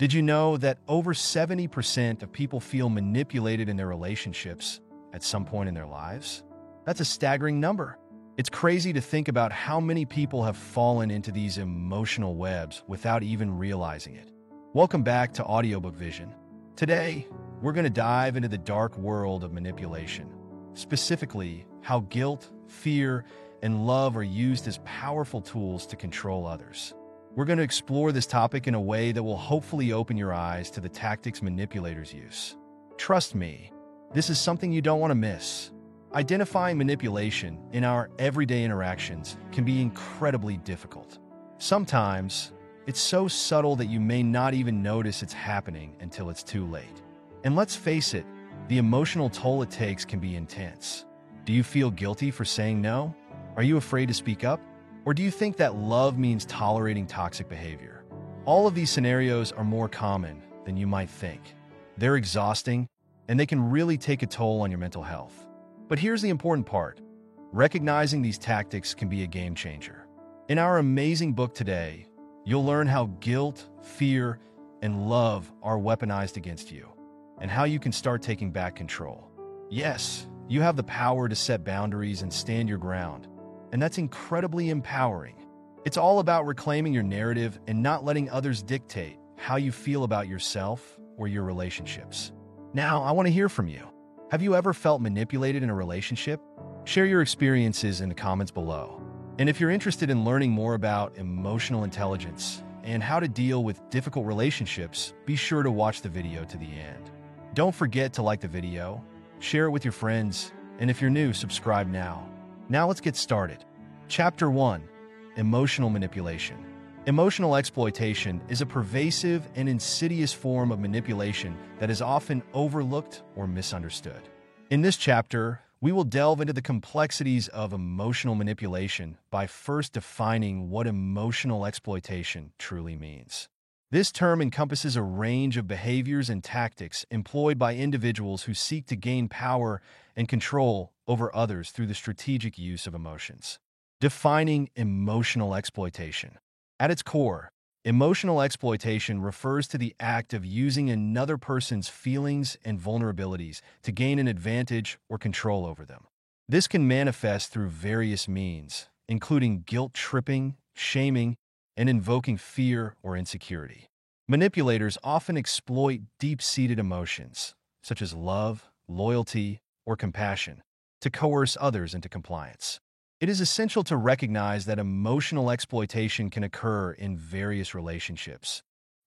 Did you know that over 70% of people feel manipulated in their relationships at some point in their lives? That's a staggering number. It's crazy to think about how many people have fallen into these emotional webs without even realizing it. Welcome back to Audiobook Vision. Today, we're going to dive into the dark world of manipulation, specifically how guilt, fear, and love are used as powerful tools to control others. We're going to explore this topic in a way that will hopefully open your eyes to the tactics manipulators use. Trust me, this is something you don't want to miss. Identifying manipulation in our everyday interactions can be incredibly difficult. Sometimes, it's so subtle that you may not even notice it's happening until it's too late. And let's face it, the emotional toll it takes can be intense. Do you feel guilty for saying no? Are you afraid to speak up? Or do you think that love means tolerating toxic behavior? All of these scenarios are more common than you might think. They're exhausting, and they can really take a toll on your mental health. But here's the important part recognizing these tactics can be a game changer. In our amazing book today, you'll learn how guilt, fear, and love are weaponized against you, and how you can start taking back control. Yes, you have the power to set boundaries and stand your ground and that's incredibly empowering. It's all about reclaiming your narrative and not letting others dictate how you feel about yourself or your relationships. Now, I want to hear from you. Have you ever felt manipulated in a relationship? Share your experiences in the comments below. And if you're interested in learning more about emotional intelligence and how to deal with difficult relationships, be sure to watch the video to the end. Don't forget to like the video, share it with your friends, and if you're new, subscribe now. Now let's get started. Chapter 1 Emotional Manipulation. Emotional exploitation is a pervasive and insidious form of manipulation that is often overlooked or misunderstood. In this chapter, we will delve into the complexities of emotional manipulation by first defining what emotional exploitation truly means. This term encompasses a range of behaviors and tactics employed by individuals who seek to gain power and control over others through the strategic use of emotions. Defining emotional exploitation. At its core, emotional exploitation refers to the act of using another person's feelings and vulnerabilities to gain an advantage or control over them. This can manifest through various means, including guilt tripping, shaming, and invoking fear or insecurity. Manipulators often exploit deep seated emotions, such as love, loyalty, or compassion, to coerce others into compliance. It is essential to recognize that emotional exploitation can occur in various relationships,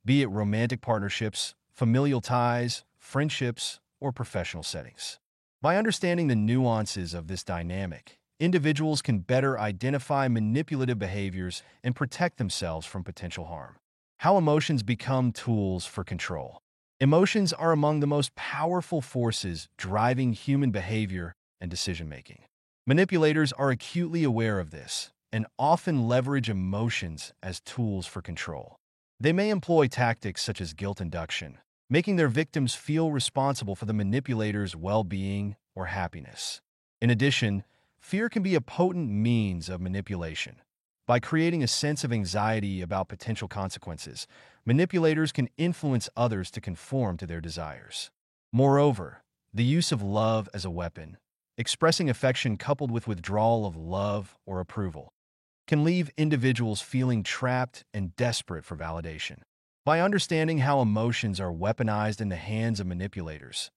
be it romantic partnerships, familial ties, friendships, or professional settings. By understanding the nuances of this dynamic, individuals can better identify manipulative behaviors and protect themselves from potential harm. How emotions become tools for control. Emotions are among the most powerful forces driving human behavior and decision making. Manipulators are acutely aware of this and often leverage emotions as tools for control. They may employ tactics such as guilt induction, making their victims feel responsible for the manipulator's well being or happiness. In addition, fear can be a potent means of manipulation. By creating a sense of anxiety about potential consequences, manipulators can influence others to conform to their desires. Moreover, the use of love as a weapon Expressing affection coupled with withdrawal of love or approval can leave individuals feeling trapped and desperate for validation. By understanding how emotions are weaponized in the hands of manipulators,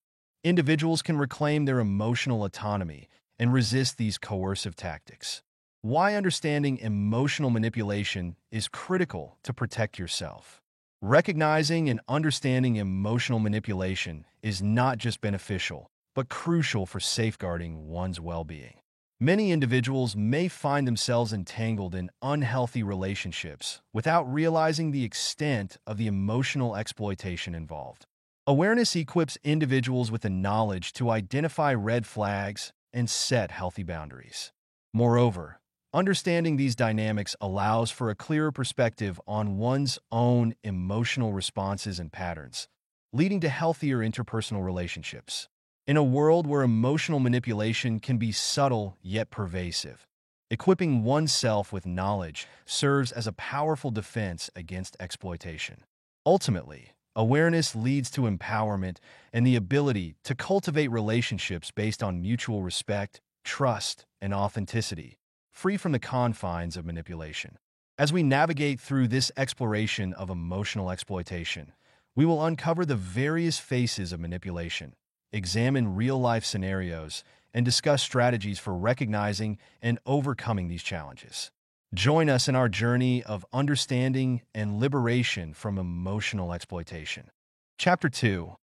individuals can reclaim their emotional autonomy and resist these coercive tactics. Why understanding emotional manipulation is critical to protect yourself. Recognizing and understanding emotional manipulation is not just beneficial, but crucial for safeguarding one's well being. Many individuals may find themselves entangled in unhealthy relationships without realizing the extent of the emotional exploitation involved. Awareness equips individuals with the knowledge to identify red flags and set healthy boundaries. Moreover, understanding these dynamics allows for a clearer perspective on one's own emotional responses and patterns, leading to healthier interpersonal relationships. In a world where emotional manipulation can be subtle yet pervasive, equipping oneself with knowledge serves as a powerful defense against exploitation. Ultimately, Awareness leads to empowerment and the ability to cultivate relationships based on mutual respect, trust, and authenticity, free from the confines of manipulation. As we navigate through this exploration of emotional exploitation, we will uncover the various faces of manipulation, examine real-life scenarios, and discuss strategies for recognizing and overcoming these challenges. Join us in our journey of understanding and liberation from emotional exploitation. Chapter 2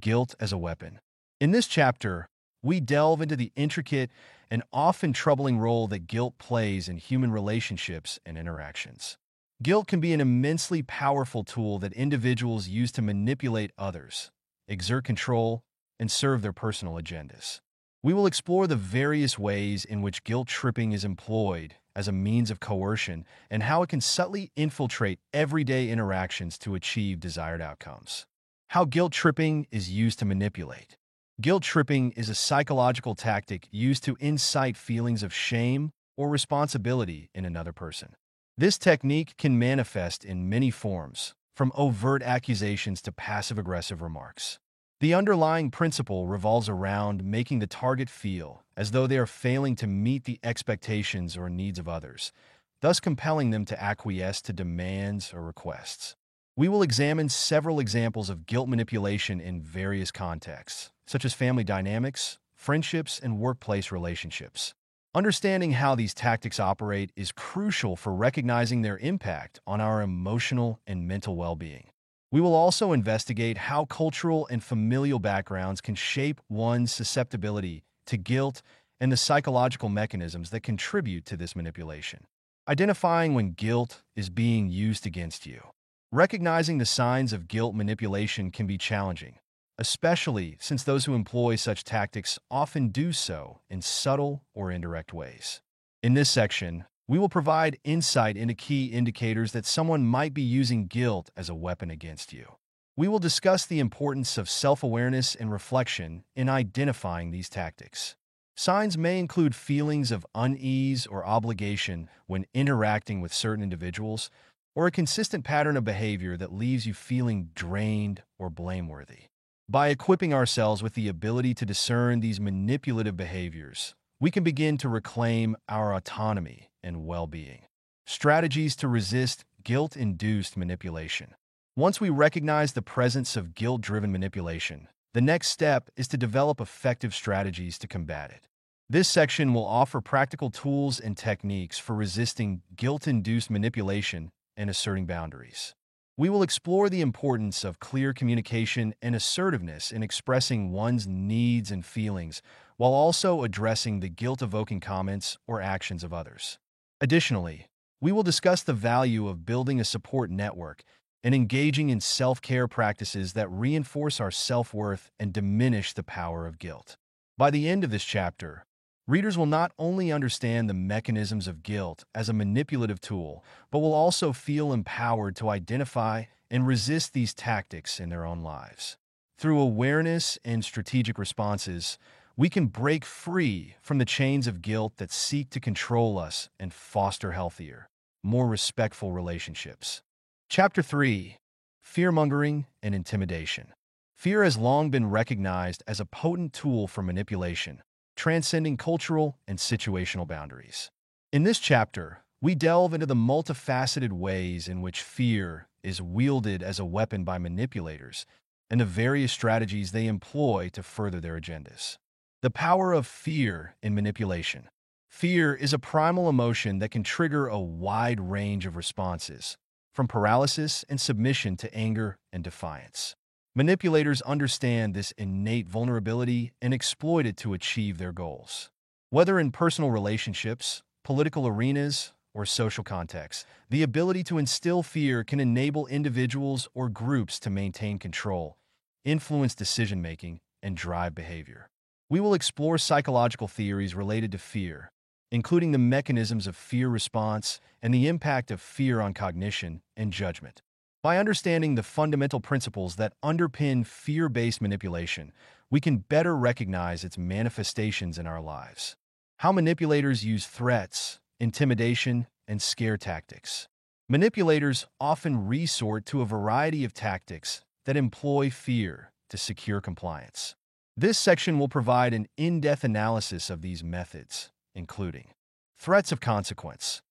Guilt as a Weapon. In this chapter, we delve into the intricate and often troubling role that guilt plays in human relationships and interactions. Guilt can be an immensely powerful tool that individuals use to manipulate others, exert control, and serve their personal agendas. We will explore the various ways in which guilt tripping is employed as a means of coercion and how it can subtly infiltrate everyday interactions to achieve desired outcomes. How guilt tripping is used to manipulate. Guilt tripping is a psychological tactic used to incite feelings of shame or responsibility in another person. This technique can manifest in many forms, from overt accusations to passive-aggressive remarks. The underlying principle revolves around making the target feel as though they are failing to meet the expectations or needs of others, thus compelling them to acquiesce to demands or requests. We will examine several examples of guilt manipulation in various contexts, such as family dynamics, friendships, and workplace relationships. Understanding how these tactics operate is crucial for recognizing their impact on our emotional and mental well-being. We will also investigate how cultural and familial backgrounds can shape one's susceptibility to guilt and the psychological mechanisms that contribute to this manipulation. Identifying when guilt is being used against you. Recognizing the signs of guilt manipulation can be challenging, especially since those who employ such tactics often do so in subtle or indirect ways. In this section, we will provide insight into key indicators that someone might be using guilt as a weapon against you. We will discuss the importance of self-awareness and reflection in identifying these tactics. Signs may include feelings of unease or obligation when interacting with certain individuals, or a consistent pattern of behavior that leaves you feeling drained or blameworthy. By equipping ourselves with the ability to discern these manipulative behaviors, we can begin to reclaim our autonomy and well-being. Strategies to resist guilt-induced manipulation. Once we recognize the presence of guilt-driven manipulation, the next step is to develop effective strategies to combat it. This section will offer practical tools and techniques for resisting guilt-induced manipulation and asserting boundaries. We will explore the importance of clear communication and assertiveness in expressing one's needs and feelings while also addressing the guilt-evoking comments or actions of others. Additionally, we will discuss the value of building a support network and engaging in self-care practices that reinforce our self-worth and diminish the power of guilt. By the end of this chapter, readers will not only understand the mechanisms of guilt as a manipulative tool, but will also feel empowered to identify and resist these tactics in their own lives. Through awareness and strategic responses, we can break free from the chains of guilt that seek to control us and foster healthier, more respectful relationships. Chapter 3 Fear-mongering and Intimidation Fear has long been recognized as a potent tool for manipulation, transcending cultural and situational boundaries. In this chapter, we delve into the multifaceted ways in which fear is wielded as a weapon by manipulators and the various strategies they employ to further their agendas. The power of fear in manipulation. Fear is a primal emotion that can trigger a wide range of responses, from paralysis and submission to anger and defiance. Manipulators understand this innate vulnerability and exploit it to achieve their goals. Whether in personal relationships, political arenas, or social contexts, the ability to instill fear can enable individuals or groups to maintain control, influence decision-making, and drive behavior. We will explore psychological theories related to fear, including the mechanisms of fear response and the impact of fear on cognition and judgment. By understanding the fundamental principles that underpin fear-based manipulation, we can better recognize its manifestations in our lives. How manipulators use threats, intimidation, and scare tactics. Manipulators often resort to a variety of tactics that employ fear to secure compliance. This section will provide an in-depth analysis of these methods, including threats of consequence.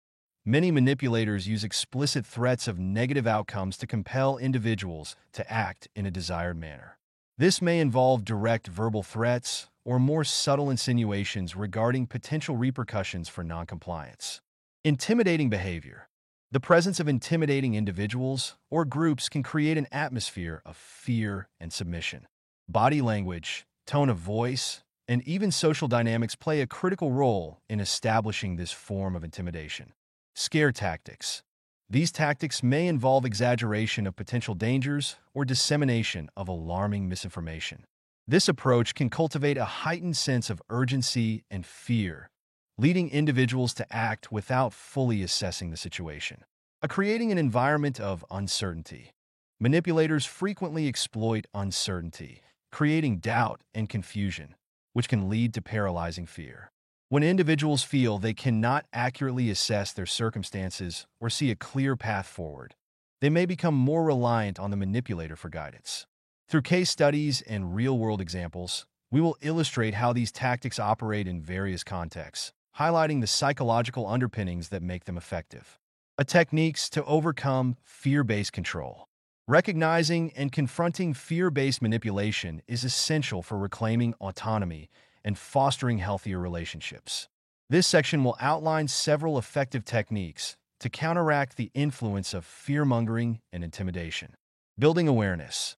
Many manipulators use explicit threats of negative outcomes to compel individuals to act in a desired manner. This may involve direct verbal threats or more subtle insinuations regarding potential repercussions for noncompliance. Intimidating behavior. The presence of intimidating individuals or groups can create an atmosphere of fear and submission. Body language, tone of voice, and even social dynamics play a critical role in establishing this form of intimidation. Scare tactics. These tactics may involve exaggeration of potential dangers or dissemination of alarming misinformation. This approach can cultivate a heightened sense of urgency and fear leading individuals to act without fully assessing the situation. A creating an environment of uncertainty. Manipulators frequently exploit uncertainty, creating doubt and confusion, which can lead to paralyzing fear. When individuals feel they cannot accurately assess their circumstances or see a clear path forward, they may become more reliant on the manipulator for guidance. Through case studies and real-world examples, we will illustrate how these tactics operate in various contexts, highlighting the psychological underpinnings that make them effective. A techniques to overcome fear-based control. Recognizing and confronting fear-based manipulation is essential for reclaiming autonomy and fostering healthier relationships. This section will outline several effective techniques to counteract the influence of fear-mongering and intimidation. Building awareness.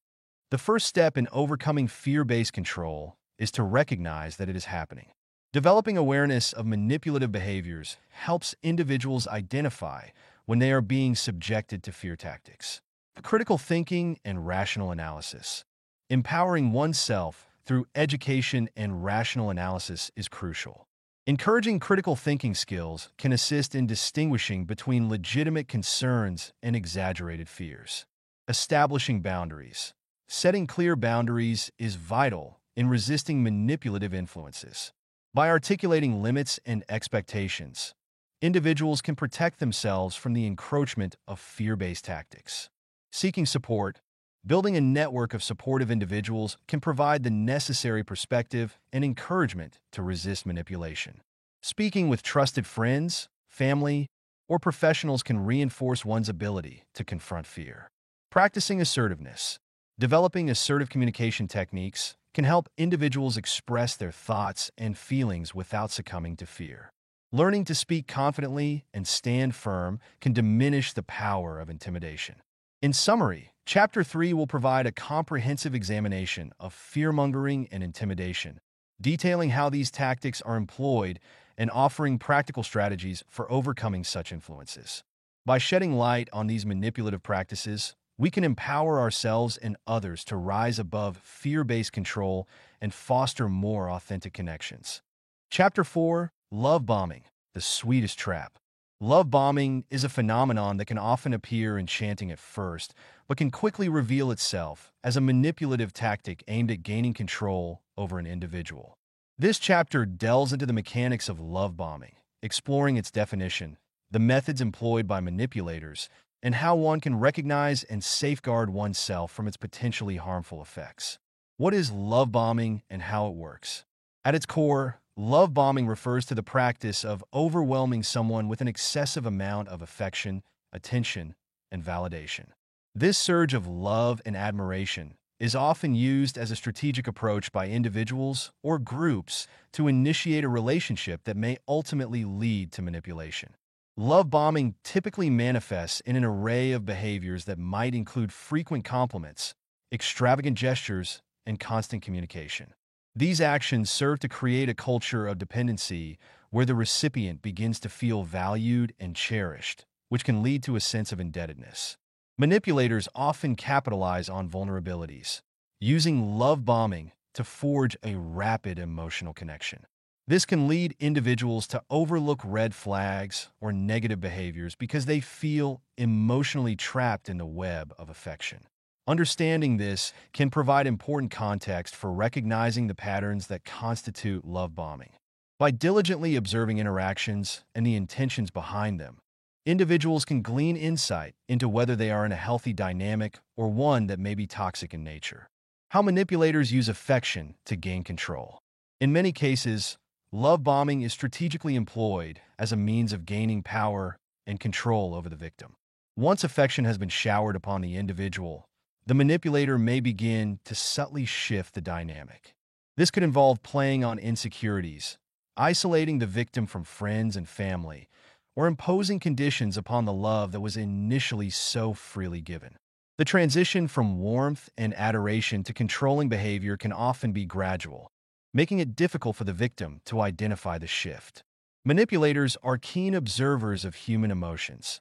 The first step in overcoming fear-based control is to recognize that it is happening. Developing awareness of manipulative behaviors helps individuals identify when they are being subjected to fear tactics. Critical thinking and rational analysis. Empowering oneself through education and rational analysis is crucial. Encouraging critical thinking skills can assist in distinguishing between legitimate concerns and exaggerated fears. Establishing boundaries. Setting clear boundaries is vital in resisting manipulative influences. By articulating limits and expectations, individuals can protect themselves from the encroachment of fear-based tactics. Seeking support, building a network of supportive individuals can provide the necessary perspective and encouragement to resist manipulation. Speaking with trusted friends, family, or professionals can reinforce one's ability to confront fear. Practicing assertiveness. Developing assertive communication techniques can help individuals express their thoughts and feelings without succumbing to fear. Learning to speak confidently and stand firm can diminish the power of intimidation. In summary, Chapter 3 will provide a comprehensive examination of fear-mongering and intimidation, detailing how these tactics are employed and offering practical strategies for overcoming such influences. By shedding light on these manipulative practices, we can empower ourselves and others to rise above fear-based control and foster more authentic connections. Chapter 4 Love Bombing, the Sweetest Trap. Love bombing is a phenomenon that can often appear enchanting at first, but can quickly reveal itself as a manipulative tactic aimed at gaining control over an individual. This chapter delves into the mechanics of love bombing, exploring its definition, the methods employed by manipulators, and how one can recognize and safeguard oneself from its potentially harmful effects. What is love bombing and how it works? At its core, love bombing refers to the practice of overwhelming someone with an excessive amount of affection, attention, and validation. This surge of love and admiration is often used as a strategic approach by individuals or groups to initiate a relationship that may ultimately lead to manipulation. Love bombing typically manifests in an array of behaviors that might include frequent compliments, extravagant gestures, and constant communication. These actions serve to create a culture of dependency where the recipient begins to feel valued and cherished, which can lead to a sense of indebtedness. Manipulators often capitalize on vulnerabilities, using love bombing to forge a rapid emotional connection. This can lead individuals to overlook red flags or negative behaviors because they feel emotionally trapped in the web of affection. Understanding this can provide important context for recognizing the patterns that constitute love bombing. By diligently observing interactions and the intentions behind them, individuals can glean insight into whether they are in a healthy dynamic or one that may be toxic in nature. How manipulators use affection to gain control. In many cases, love bombing is strategically employed as a means of gaining power and control over the victim. Once affection has been showered upon the individual, the manipulator may begin to subtly shift the dynamic. This could involve playing on insecurities, isolating the victim from friends and family, or imposing conditions upon the love that was initially so freely given. The transition from warmth and adoration to controlling behavior can often be gradual, making it difficult for the victim to identify the shift. Manipulators are keen observers of human emotions.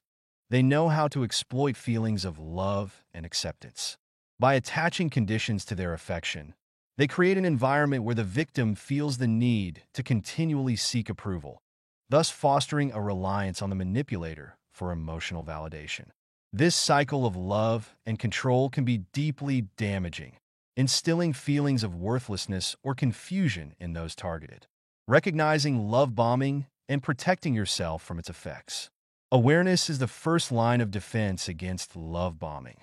They know how to exploit feelings of love and acceptance. By attaching conditions to their affection, they create an environment where the victim feels the need to continually seek approval, thus fostering a reliance on the manipulator for emotional validation. This cycle of love and control can be deeply damaging, instilling feelings of worthlessness or confusion in those targeted. Recognizing love bombing and protecting yourself from its effects. Awareness is the first line of defense against love bombing.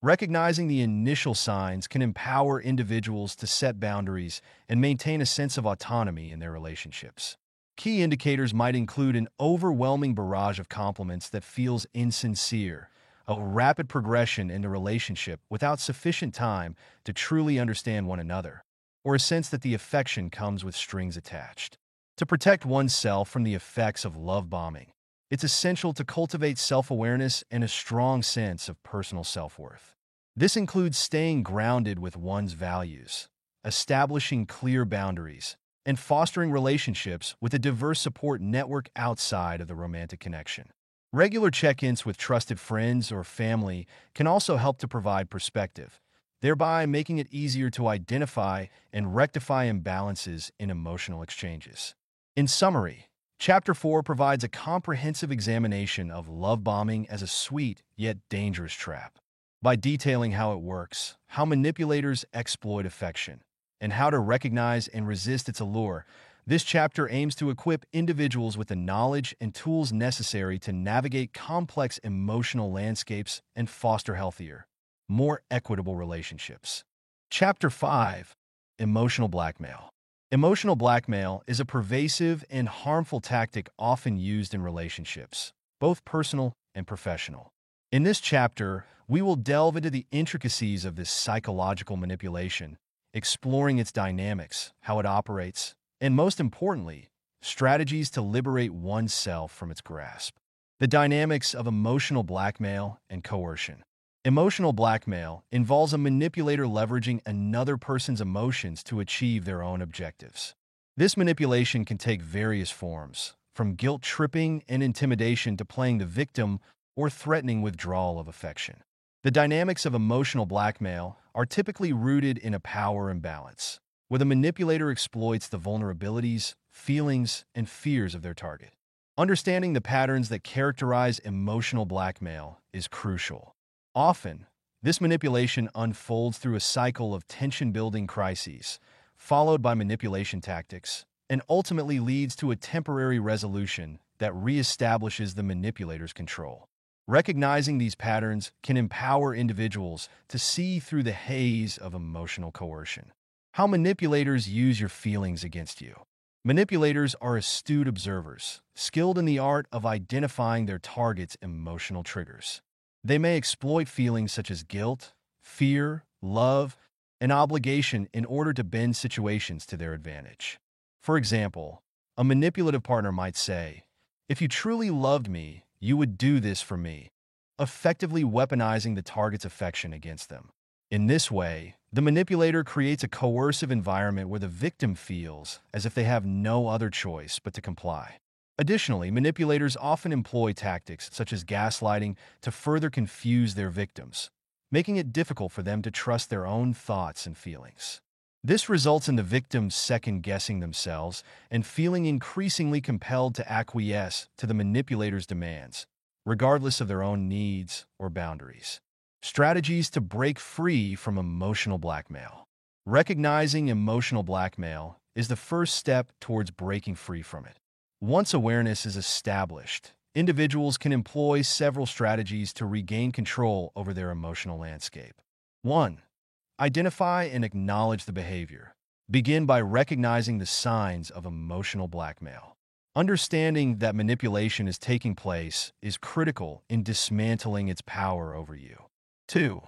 Recognizing the initial signs can empower individuals to set boundaries and maintain a sense of autonomy in their relationships. Key indicators might include an overwhelming barrage of compliments that feels insincere, a rapid progression in the relationship without sufficient time to truly understand one another, or a sense that the affection comes with strings attached. To protect oneself from the effects of love bombing, it's essential to cultivate self-awareness and a strong sense of personal self-worth. This includes staying grounded with one's values, establishing clear boundaries, and fostering relationships with a diverse support network outside of the romantic connection. Regular check-ins with trusted friends or family can also help to provide perspective, thereby making it easier to identify and rectify imbalances in emotional exchanges. In summary, Chapter 4 provides a comprehensive examination of love bombing as a sweet yet dangerous trap. By detailing how it works, how manipulators exploit affection, and how to recognize and resist its allure, this chapter aims to equip individuals with the knowledge and tools necessary to navigate complex emotional landscapes and foster healthier, more equitable relationships. Chapter 5 Emotional Blackmail Emotional blackmail is a pervasive and harmful tactic often used in relationships, both personal and professional. In this chapter, we will delve into the intricacies of this psychological manipulation, exploring its dynamics, how it operates, and most importantly, strategies to liberate oneself from its grasp. The dynamics of emotional blackmail and coercion. Emotional blackmail involves a manipulator leveraging another person's emotions to achieve their own objectives. This manipulation can take various forms, from guilt tripping and intimidation to playing the victim or threatening withdrawal of affection. The dynamics of emotional blackmail are typically rooted in a power imbalance, where the manipulator exploits the vulnerabilities, feelings, and fears of their target. Understanding the patterns that characterize emotional blackmail is crucial. Often, this manipulation unfolds through a cycle of tension-building crises, followed by manipulation tactics, and ultimately leads to a temporary resolution that reestablishes the manipulator's control. Recognizing these patterns can empower individuals to see through the haze of emotional coercion. How manipulators use your feelings against you. Manipulators are astute observers, skilled in the art of identifying their target's emotional triggers. They may exploit feelings such as guilt, fear, love, and obligation in order to bend situations to their advantage. For example, a manipulative partner might say, If you truly loved me, you would do this for me, effectively weaponizing the target's affection against them. In this way, the manipulator creates a coercive environment where the victim feels as if they have no other choice but to comply. Additionally, manipulators often employ tactics such as gaslighting to further confuse their victims, making it difficult for them to trust their own thoughts and feelings. This results in the victims second-guessing themselves and feeling increasingly compelled to acquiesce to the manipulator's demands, regardless of their own needs or boundaries. Strategies to break free from emotional blackmail. Recognizing emotional blackmail is the first step towards breaking free from it. Once awareness is established, individuals can employ several strategies to regain control over their emotional landscape. 1. Identify and acknowledge the behavior. Begin by recognizing the signs of emotional blackmail. Understanding that manipulation is taking place is critical in dismantling its power over you. 2.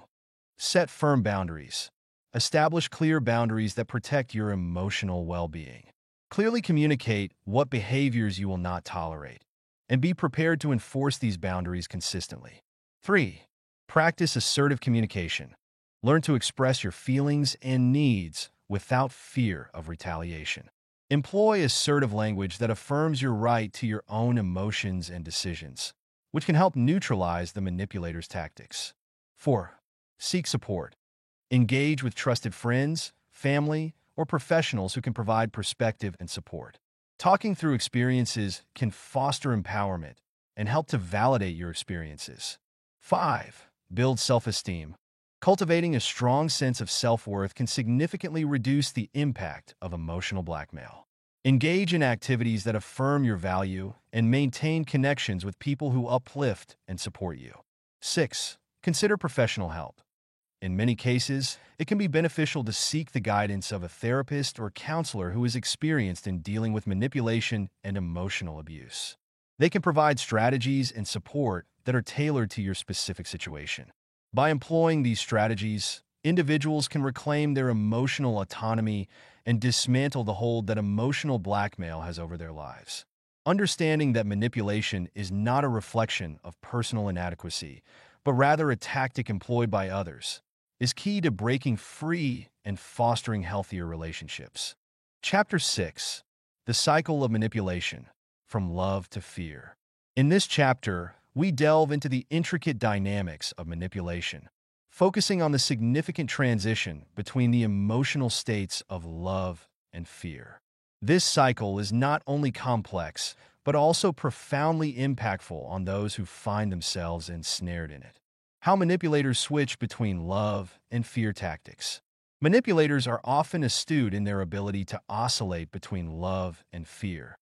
Set firm boundaries. Establish clear boundaries that protect your emotional well-being. Clearly communicate what behaviors you will not tolerate, and be prepared to enforce these boundaries consistently. 3. Practice assertive communication. Learn to express your feelings and needs without fear of retaliation. Employ assertive language that affirms your right to your own emotions and decisions, which can help neutralize the manipulator's tactics. 4. Seek support. Engage with trusted friends, family, or professionals who can provide perspective and support. Talking through experiences can foster empowerment and help to validate your experiences. 5. Build self-esteem. Cultivating a strong sense of self-worth can significantly reduce the impact of emotional blackmail. Engage in activities that affirm your value and maintain connections with people who uplift and support you. 6. Consider professional help. In many cases, it can be beneficial to seek the guidance of a therapist or counselor who is experienced in dealing with manipulation and emotional abuse. They can provide strategies and support that are tailored to your specific situation. By employing these strategies, individuals can reclaim their emotional autonomy and dismantle the hold that emotional blackmail has over their lives. Understanding that manipulation is not a reflection of personal inadequacy, but rather a tactic employed by others, is key to breaking free and fostering healthier relationships. Chapter 6 The Cycle of Manipulation From Love to Fear. In this chapter, we delve into the intricate dynamics of manipulation, focusing on the significant transition between the emotional states of love and fear. This cycle is not only complex, but also profoundly impactful on those who find themselves ensnared in it. How manipulators switch between love and fear tactics. Manipulators are often astute in their ability to oscillate between love and fear,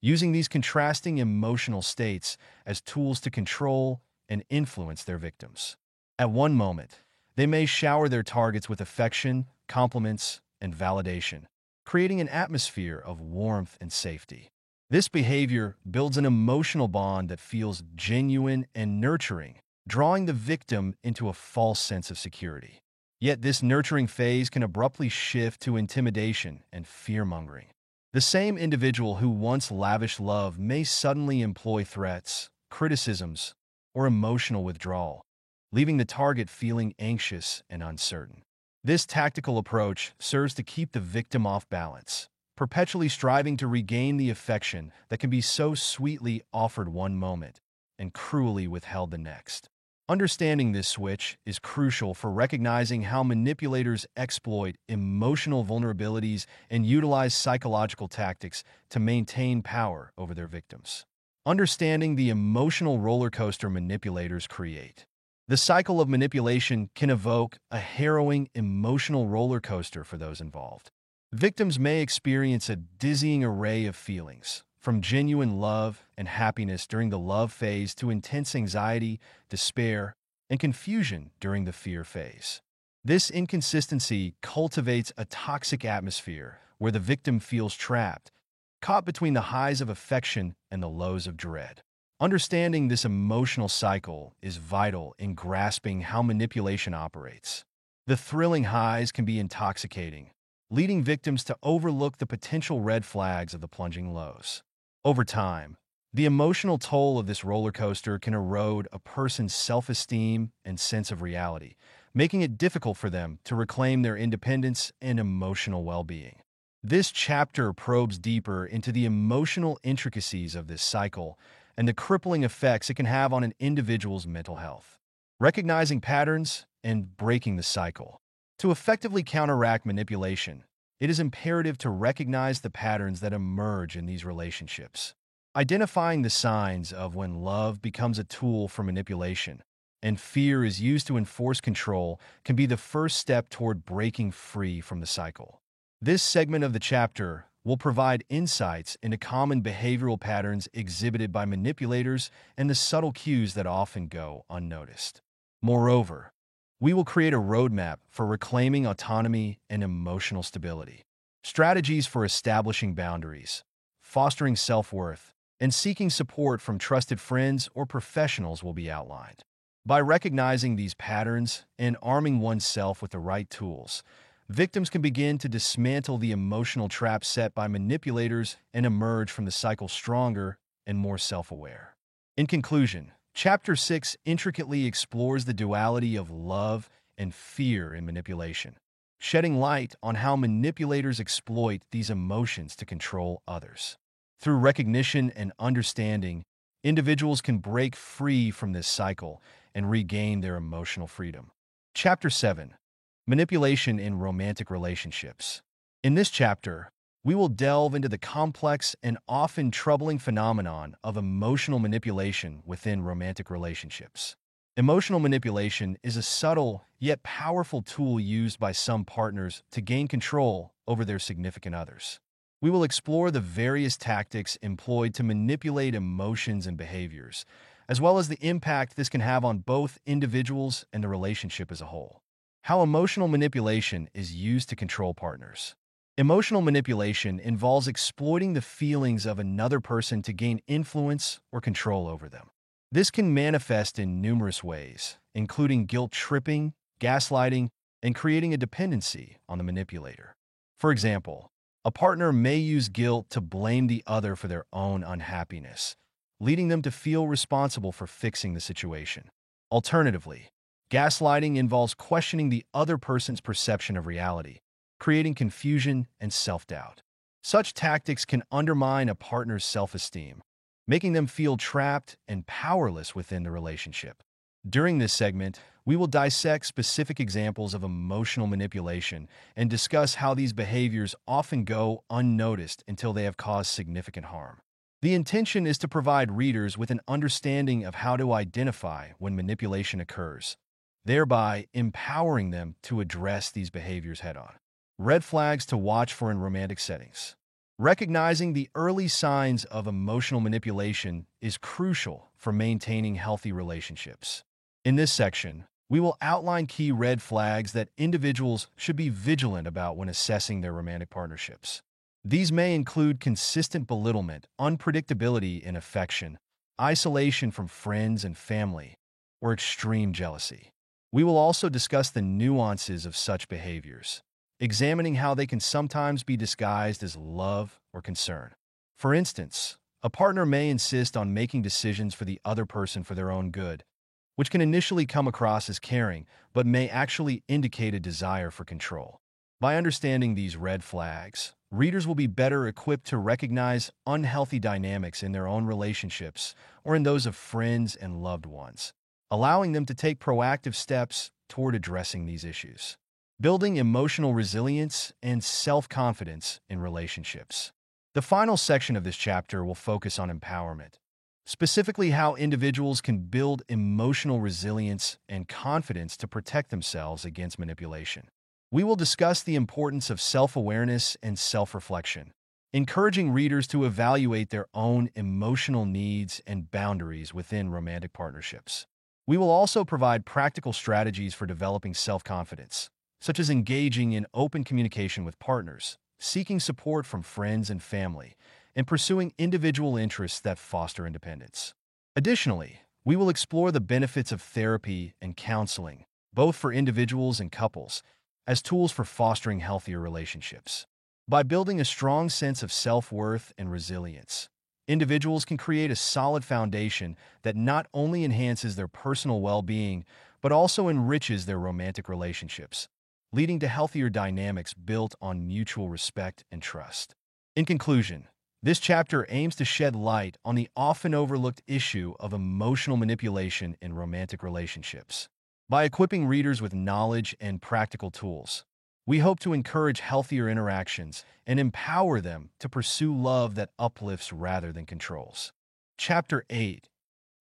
using these contrasting emotional states as tools to control and influence their victims. At one moment, they may shower their targets with affection, compliments, and validation, creating an atmosphere of warmth and safety. This behavior builds an emotional bond that feels genuine and nurturing, drawing the victim into a false sense of security. Yet this nurturing phase can abruptly shift to intimidation and fear-mongering. The same individual who once lavished love may suddenly employ threats, criticisms, or emotional withdrawal, leaving the target feeling anxious and uncertain. This tactical approach serves to keep the victim off balance, perpetually striving to regain the affection that can be so sweetly offered one moment and cruelly withheld the next. Understanding this switch is crucial for recognizing how manipulators exploit emotional vulnerabilities and utilize psychological tactics to maintain power over their victims. Understanding the emotional roller coaster manipulators create. The cycle of manipulation can evoke a harrowing emotional roller coaster for those involved. Victims may experience a dizzying array of feelings, from genuine love and happiness during the love phase to intense anxiety, despair, and confusion during the fear phase. This inconsistency cultivates a toxic atmosphere where the victim feels trapped, caught between the highs of affection and the lows of dread. Understanding this emotional cycle is vital in grasping how manipulation operates. The thrilling highs can be intoxicating, leading victims to overlook the potential red flags of the plunging lows. Over time, the emotional toll of this roller coaster can erode a person's self-esteem and sense of reality, making it difficult for them to reclaim their independence and emotional well-being. This chapter probes deeper into the emotional intricacies of this cycle and the crippling effects it can have on an individual's mental health. Recognizing patterns and breaking the cycle. To effectively counteract manipulation, it is imperative to recognize the patterns that emerge in these relationships. Identifying the signs of when love becomes a tool for manipulation and fear is used to enforce control can be the first step toward breaking free from the cycle. This segment of the chapter will provide insights into common behavioral patterns exhibited by manipulators and the subtle cues that often go unnoticed. Moreover, we will create a roadmap for reclaiming autonomy and emotional stability. Strategies for establishing boundaries, fostering self-worth, and seeking support from trusted friends or professionals will be outlined. By recognizing these patterns and arming oneself with the right tools, victims can begin to dismantle the emotional traps set by manipulators and emerge from the cycle stronger and more self-aware. In conclusion, Chapter 6 intricately explores the duality of love and fear in manipulation, shedding light on how manipulators exploit these emotions to control others. Through recognition and understanding, individuals can break free from this cycle and regain their emotional freedom. Chapter 7 Manipulation in Romantic Relationships. In this chapter, we will delve into the complex and often troubling phenomenon of emotional manipulation within romantic relationships. Emotional manipulation is a subtle yet powerful tool used by some partners to gain control over their significant others. We will explore the various tactics employed to manipulate emotions and behaviors, as well as the impact this can have on both individuals and the relationship as a whole. How emotional manipulation is used to control partners. Emotional manipulation involves exploiting the feelings of another person to gain influence or control over them. This can manifest in numerous ways, including guilt tripping, gaslighting, and creating a dependency on the manipulator. For example, a partner may use guilt to blame the other for their own unhappiness, leading them to feel responsible for fixing the situation. Alternatively, gaslighting involves questioning the other person's perception of reality, creating confusion and self-doubt. Such tactics can undermine a partner's self-esteem, making them feel trapped and powerless within the relationship. During this segment, we will dissect specific examples of emotional manipulation and discuss how these behaviors often go unnoticed until they have caused significant harm. The intention is to provide readers with an understanding of how to identify when manipulation occurs, thereby empowering them to address these behaviors head-on. Red flags to watch for in romantic settings. Recognizing the early signs of emotional manipulation is crucial for maintaining healthy relationships. In this section, we will outline key red flags that individuals should be vigilant about when assessing their romantic partnerships. These may include consistent belittlement, unpredictability in affection, isolation from friends and family, or extreme jealousy. We will also discuss the nuances of such behaviors, examining how they can sometimes be disguised as love or concern. For instance, a partner may insist on making decisions for the other person for their own good, which can initially come across as caring, but may actually indicate a desire for control. By understanding these red flags, readers will be better equipped to recognize unhealthy dynamics in their own relationships or in those of friends and loved ones, allowing them to take proactive steps toward addressing these issues building emotional resilience and self-confidence in relationships. The final section of this chapter will focus on empowerment, specifically how individuals can build emotional resilience and confidence to protect themselves against manipulation. We will discuss the importance of self-awareness and self-reflection, encouraging readers to evaluate their own emotional needs and boundaries within romantic partnerships. We will also provide practical strategies for developing self-confidence, such as engaging in open communication with partners, seeking support from friends and family, and pursuing individual interests that foster independence. Additionally, we will explore the benefits of therapy and counseling, both for individuals and couples, as tools for fostering healthier relationships. By building a strong sense of self-worth and resilience, individuals can create a solid foundation that not only enhances their personal well-being, but also enriches their romantic relationships leading to healthier dynamics built on mutual respect and trust. In conclusion, this chapter aims to shed light on the often overlooked issue of emotional manipulation in romantic relationships. By equipping readers with knowledge and practical tools, we hope to encourage healthier interactions and empower them to pursue love that uplifts rather than controls. Chapter 8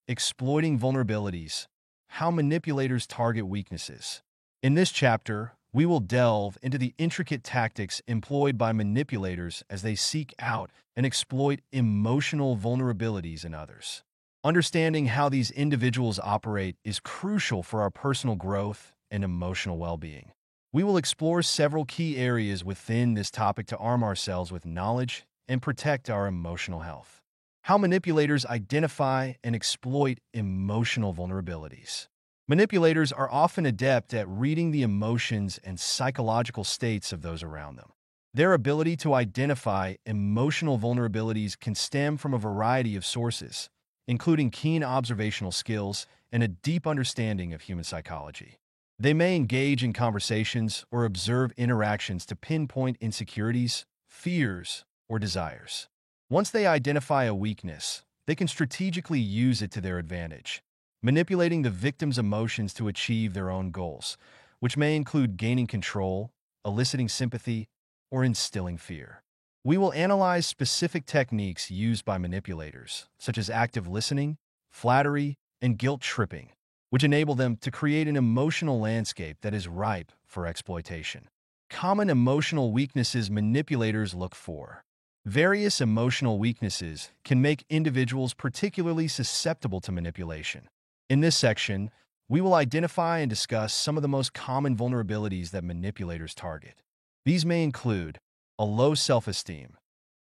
Exploiting Vulnerabilities How Manipulators Target Weaknesses. In this chapter, we will delve into the intricate tactics employed by manipulators as they seek out and exploit emotional vulnerabilities in others. Understanding how these individuals operate is crucial for our personal growth and emotional well-being. We will explore several key areas within this topic to arm ourselves with knowledge and protect our emotional health. How manipulators identify and exploit emotional vulnerabilities. Manipulators are often adept at reading the emotions and psychological states of those around them. Their ability to identify emotional vulnerabilities can stem from a variety of sources, including keen observational skills and a deep understanding of human psychology. They may engage in conversations or observe interactions to pinpoint insecurities, fears, or desires. Once they identify a weakness, they can strategically use it to their advantage, manipulating the victim's emotions to achieve their own goals, which may include gaining control, eliciting sympathy, or instilling fear. We will analyze specific techniques used by manipulators, such as active listening, flattery, and guilt tripping, which enable them to create an emotional landscape that is ripe for exploitation. Common emotional weaknesses manipulators look for. Various emotional weaknesses can make individuals particularly susceptible to manipulation. In this section, we will identify and discuss some of the most common vulnerabilities that manipulators target. These may include a low self-esteem.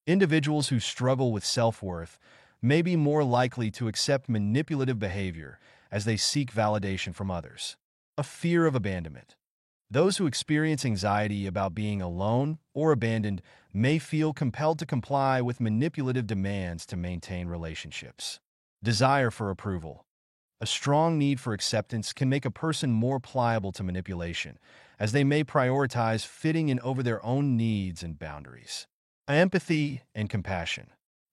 Individuals who struggle with self-worth may be more likely to accept manipulative behavior as they seek validation from others. A fear of abandonment. Those who experience anxiety about being alone or abandoned may feel compelled to comply with manipulative demands to maintain relationships. Desire for approval. A strong need for acceptance can make a person more pliable to manipulation, as they may prioritize fitting in over their own needs and boundaries. Empathy and compassion.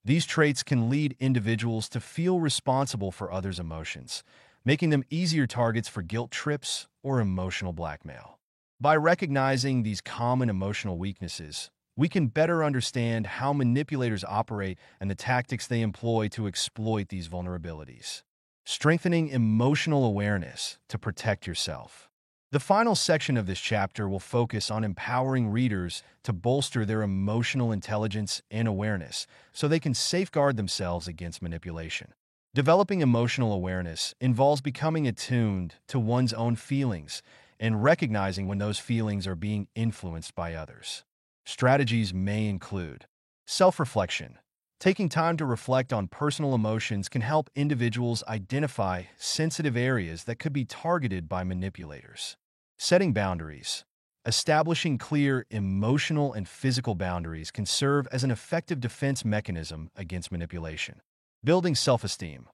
These traits can lead individuals to feel responsible for others' emotions, making them easier targets for guilt trips or emotional blackmail. By recognizing these common emotional weaknesses, we can better understand how manipulators operate and the tactics they employ to exploit these vulnerabilities strengthening emotional awareness to protect yourself. The final section of this chapter will focus on empowering readers to bolster their emotional intelligence and awareness so they can safeguard themselves against manipulation. Developing emotional awareness involves becoming attuned to one's own feelings and recognizing when those feelings are being influenced by others. Strategies may include self-reflection, Taking time to reflect on personal emotions can help individuals identify sensitive areas that could be targeted by manipulators. Setting boundaries. Establishing clear emotional and physical boundaries can serve as an effective defense mechanism against manipulation. Building self-esteem.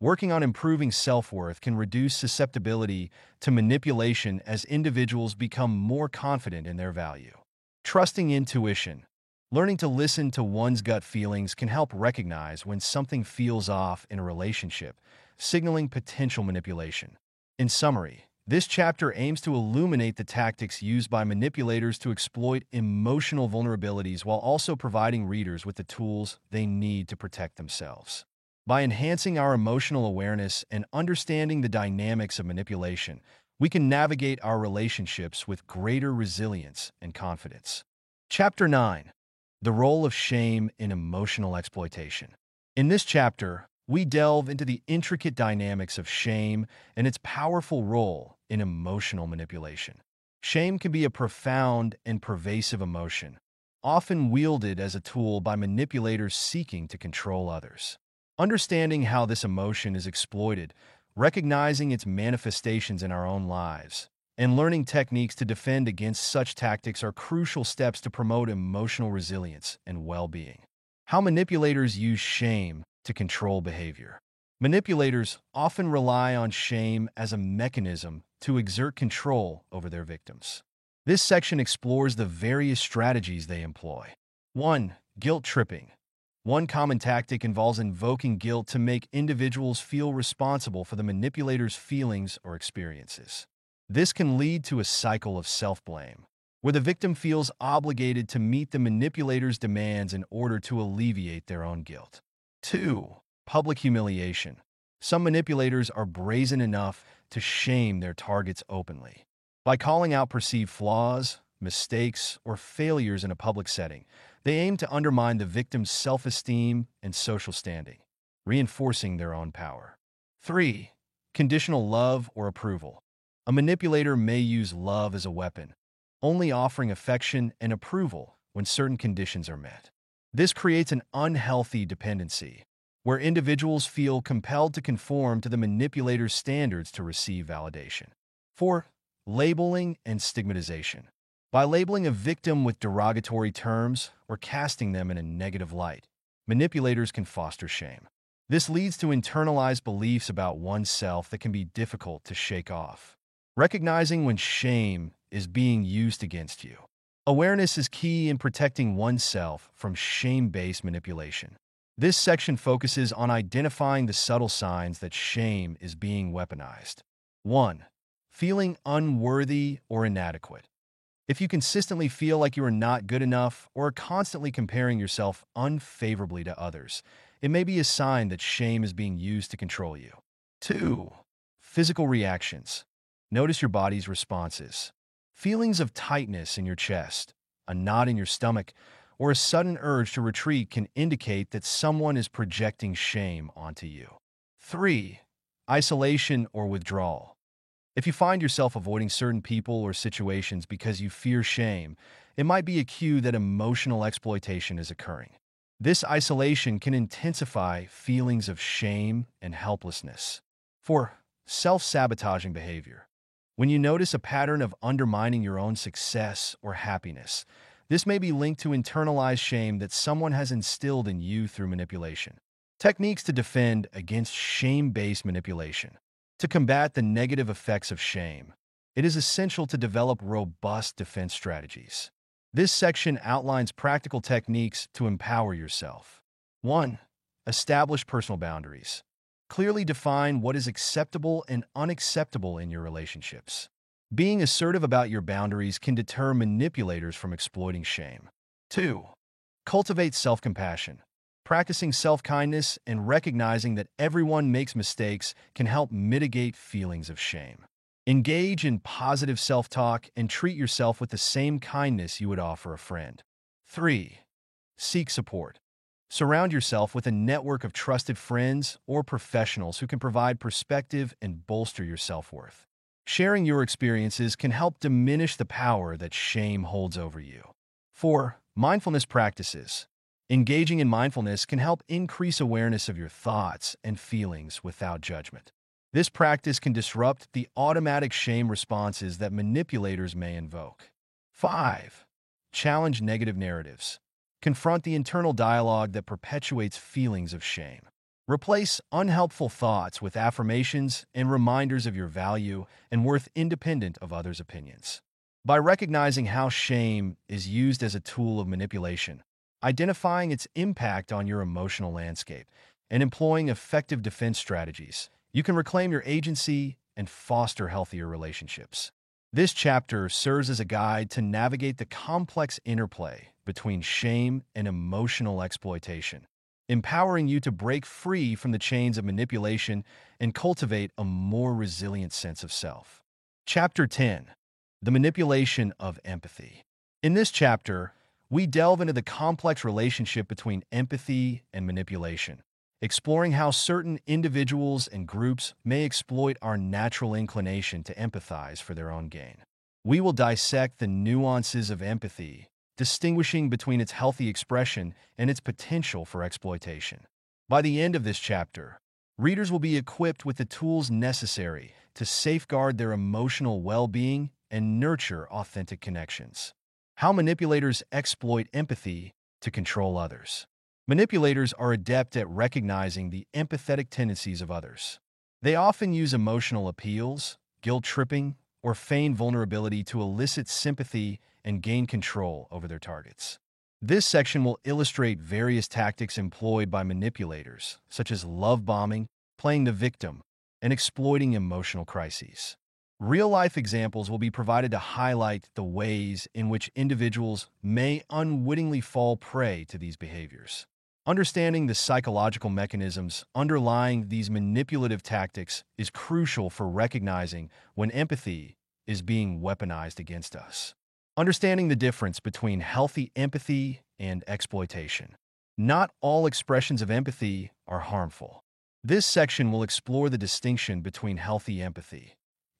Working on improving self-worth can reduce susceptibility to manipulation as individuals become more confident in their value. Trusting intuition. Learning to listen to one's gut feelings can help recognize when something feels off in a relationship, signaling potential manipulation. In summary, this chapter aims to illuminate the tactics used by manipulators to exploit emotional vulnerabilities while also providing readers with the tools they need to protect themselves. By enhancing our emotional awareness and understanding the dynamics of manipulation, we can navigate our relationships with greater resilience and confidence. Chapter 9 the role of shame in emotional exploitation. In this chapter, we delve into the intricate dynamics of shame and its powerful role in emotional manipulation. Shame can be a profound and pervasive emotion, often wielded as a tool by manipulators seeking to control others. Understanding how this emotion is exploited, recognizing its manifestations in our own lives, and learning techniques to defend against such tactics are crucial steps to promote emotional resilience and well-being. How manipulators use shame to control behavior. Manipulators often rely on shame as a mechanism to exert control over their victims. This section explores the various strategies they employ. 1. Guilt tripping. One common tactic involves invoking guilt to make individuals feel responsible for the manipulator's feelings or experiences. This can lead to a cycle of self-blame, where the victim feels obligated to meet the manipulator's demands in order to alleviate their own guilt. 2. Public humiliation. Some manipulators are brazen enough to shame their targets openly. By calling out perceived flaws, mistakes, or failures in a public setting, they aim to undermine the victim's self-esteem and social standing, reinforcing their own power. 3. Conditional love or approval. A manipulator may use love as a weapon, only offering affection and approval when certain conditions are met. This creates an unhealthy dependency, where individuals feel compelled to conform to the manipulator's standards to receive validation. 4. Labeling and stigmatization. By labeling a victim with derogatory terms or casting them in a negative light, manipulators can foster shame. This leads to internalized beliefs about oneself that can be difficult to shake off. Recognizing when shame is being used against you. Awareness is key in protecting oneself from shame-based manipulation. This section focuses on identifying the subtle signs that shame is being weaponized. 1. Feeling unworthy or inadequate. If you consistently feel like you are not good enough or are constantly comparing yourself unfavorably to others, it may be a sign that shame is being used to control you. 2. Physical reactions. Notice your body's responses. Feelings of tightness in your chest, a knot in your stomach, or a sudden urge to retreat can indicate that someone is projecting shame onto you. 3. Isolation or withdrawal. If you find yourself avoiding certain people or situations because you fear shame, it might be a cue that emotional exploitation is occurring. This isolation can intensify feelings of shame and helplessness. 4. Self-sabotaging behavior. When you notice a pattern of undermining your own success or happiness, this may be linked to internalized shame that someone has instilled in you through manipulation. Techniques to defend against shame-based manipulation. To combat the negative effects of shame, it is essential to develop robust defense strategies. This section outlines practical techniques to empower yourself. 1. Establish personal boundaries. Clearly define what is acceptable and unacceptable in your relationships. Being assertive about your boundaries can deter manipulators from exploiting shame. 2. Cultivate self-compassion. Practicing self-kindness and recognizing that everyone makes mistakes can help mitigate feelings of shame. Engage in positive self-talk and treat yourself with the same kindness you would offer a friend. 3. Seek support. Surround yourself with a network of trusted friends or professionals who can provide perspective and bolster your self-worth. Sharing your experiences can help diminish the power that shame holds over you. 4. Mindfulness practices. Engaging in mindfulness can help increase awareness of your thoughts and feelings without judgment. This practice can disrupt the automatic shame responses that manipulators may invoke. 5. Challenge negative narratives. Confront the internal dialogue that perpetuates feelings of shame. Replace unhelpful thoughts with affirmations and reminders of your value and worth independent of others' opinions. By recognizing how shame is used as a tool of manipulation, identifying its impact on your emotional landscape, and employing effective defense strategies, you can reclaim your agency and foster healthier relationships. This chapter serves as a guide to navigate the complex interplay between shame and emotional exploitation, empowering you to break free from the chains of manipulation and cultivate a more resilient sense of self. Chapter 10 The Manipulation of Empathy. In this chapter, we delve into the complex relationship between empathy and manipulation, exploring how certain individuals and groups may exploit our natural inclination to empathize for their own gain. We will dissect the nuances of empathy, distinguishing between its healthy expression and its potential for exploitation. By the end of this chapter, readers will be equipped with the tools necessary to safeguard their emotional well-being and nurture authentic connections. How manipulators exploit empathy to control others. Manipulators are adept at recognizing the empathetic tendencies of others. They often use emotional appeals, guilt-tripping, or feigned vulnerability to elicit sympathy and gain control over their targets. This section will illustrate various tactics employed by manipulators, such as love bombing, playing the victim, and exploiting emotional crises. Real-life examples will be provided to highlight the ways in which individuals may unwittingly fall prey to these behaviors. Understanding the psychological mechanisms underlying these manipulative tactics is crucial for recognizing when empathy is being weaponized against us. Understanding the difference between healthy empathy and exploitation. Not all expressions of empathy are harmful. This section will explore the distinction between healthy empathy,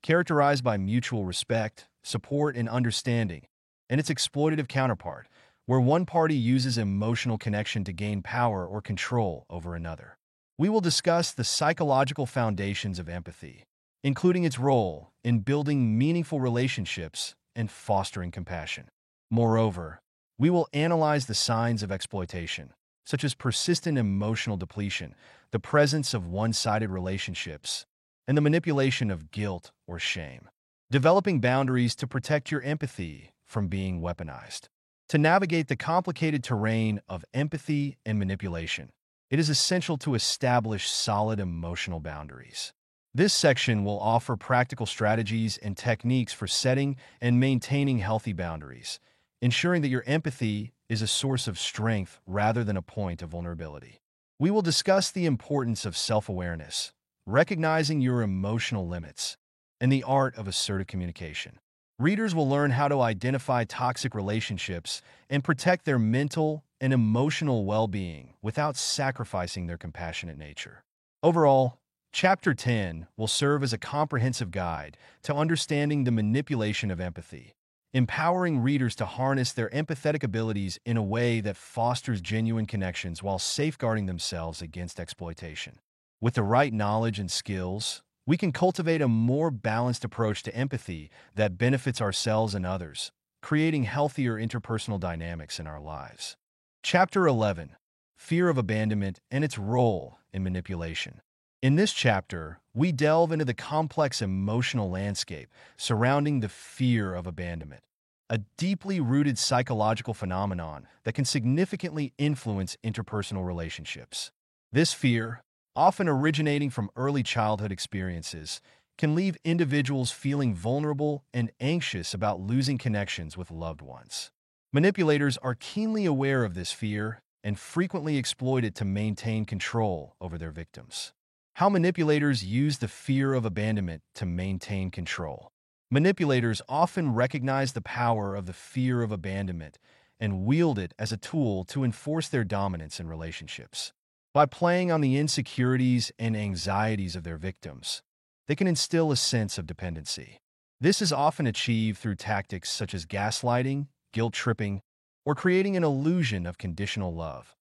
characterized by mutual respect, support, and understanding, and its exploitative counterpart, where one party uses emotional connection to gain power or control over another. We will discuss the psychological foundations of empathy, including its role in building meaningful relationships and fostering compassion. Moreover, we will analyze the signs of exploitation, such as persistent emotional depletion, the presence of one-sided relationships, and the manipulation of guilt or shame. Developing boundaries to protect your empathy from being weaponized. To navigate the complicated terrain of empathy and manipulation, it is essential to establish solid emotional boundaries. This section will offer practical strategies and techniques for setting and maintaining healthy boundaries, ensuring that your empathy is a source of strength rather than a point of vulnerability. We will discuss the importance of self-awareness, recognizing your emotional limits, and the art of assertive communication. Readers will learn how to identify toxic relationships and protect their mental and emotional well-being without sacrificing their compassionate nature. Overall, Chapter 10 will serve as a comprehensive guide to understanding the manipulation of empathy, empowering readers to harness their empathetic abilities in a way that fosters genuine connections while safeguarding themselves against exploitation. With the right knowledge and skills, we can cultivate a more balanced approach to empathy that benefits ourselves and others, creating healthier interpersonal dynamics in our lives. Chapter 11 Fear of Abandonment and its Role in Manipulation. In this chapter, we delve into the complex emotional landscape surrounding the fear of abandonment, a deeply rooted psychological phenomenon that can significantly influence interpersonal relationships. This fear, often originating from early childhood experiences, can leave individuals feeling vulnerable and anxious about losing connections with loved ones. Manipulators are keenly aware of this fear and frequently exploit it to maintain control over their victims. How manipulators use the fear of abandonment to maintain control. Manipulators often recognize the power of the fear of abandonment and wield it as a tool to enforce their dominance in relationships. By playing on the insecurities and anxieties of their victims, they can instill a sense of dependency. This is often achieved through tactics such as gaslighting, guilt tripping, or creating an illusion of conditional love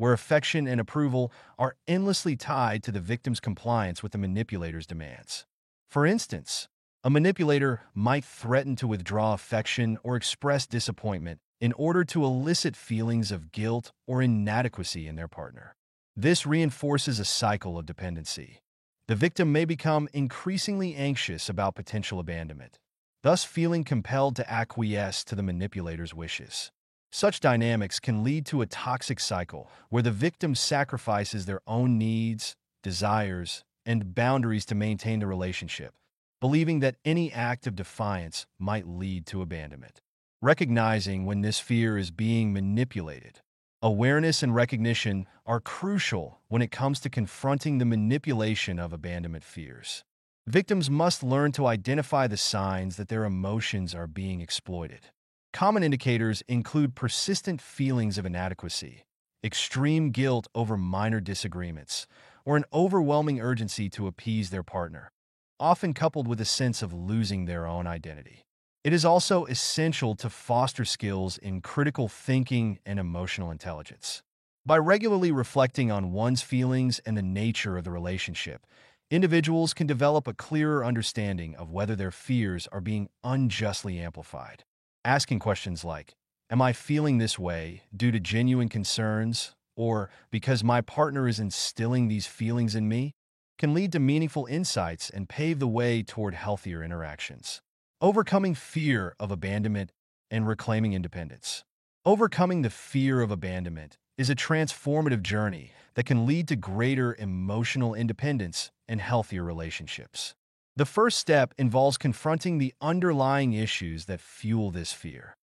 where affection and approval are endlessly tied to the victim's compliance with the manipulator's demands. For instance, a manipulator might threaten to withdraw affection or express disappointment in order to elicit feelings of guilt or inadequacy in their partner. This reinforces a cycle of dependency. The victim may become increasingly anxious about potential abandonment, thus feeling compelled to acquiesce to the manipulator's wishes. Such dynamics can lead to a toxic cycle where the victim sacrifices their own needs, desires, and boundaries to maintain the relationship, believing that any act of defiance might lead to abandonment. Recognizing when this fear is being manipulated. Awareness and recognition are crucial when it comes to confronting the manipulation of abandonment fears. Victims must learn to identify the signs that their emotions are being exploited. Common indicators include persistent feelings of inadequacy, extreme guilt over minor disagreements, or an overwhelming urgency to appease their partner, often coupled with a sense of losing their own identity. It is also essential to foster skills in critical thinking and emotional intelligence. By regularly reflecting on one's feelings and the nature of the relationship, individuals can develop a clearer understanding of whether their fears are being unjustly amplified. Asking questions like, Am I feeling this way due to genuine concerns or because my partner is instilling these feelings in me? can lead to meaningful insights and pave the way toward healthier interactions. Overcoming fear of abandonment and reclaiming independence. Overcoming the fear of abandonment is a transformative journey that can lead to greater emotional independence and healthier relationships. The first step involves confronting the underlying issues that fuel this fear,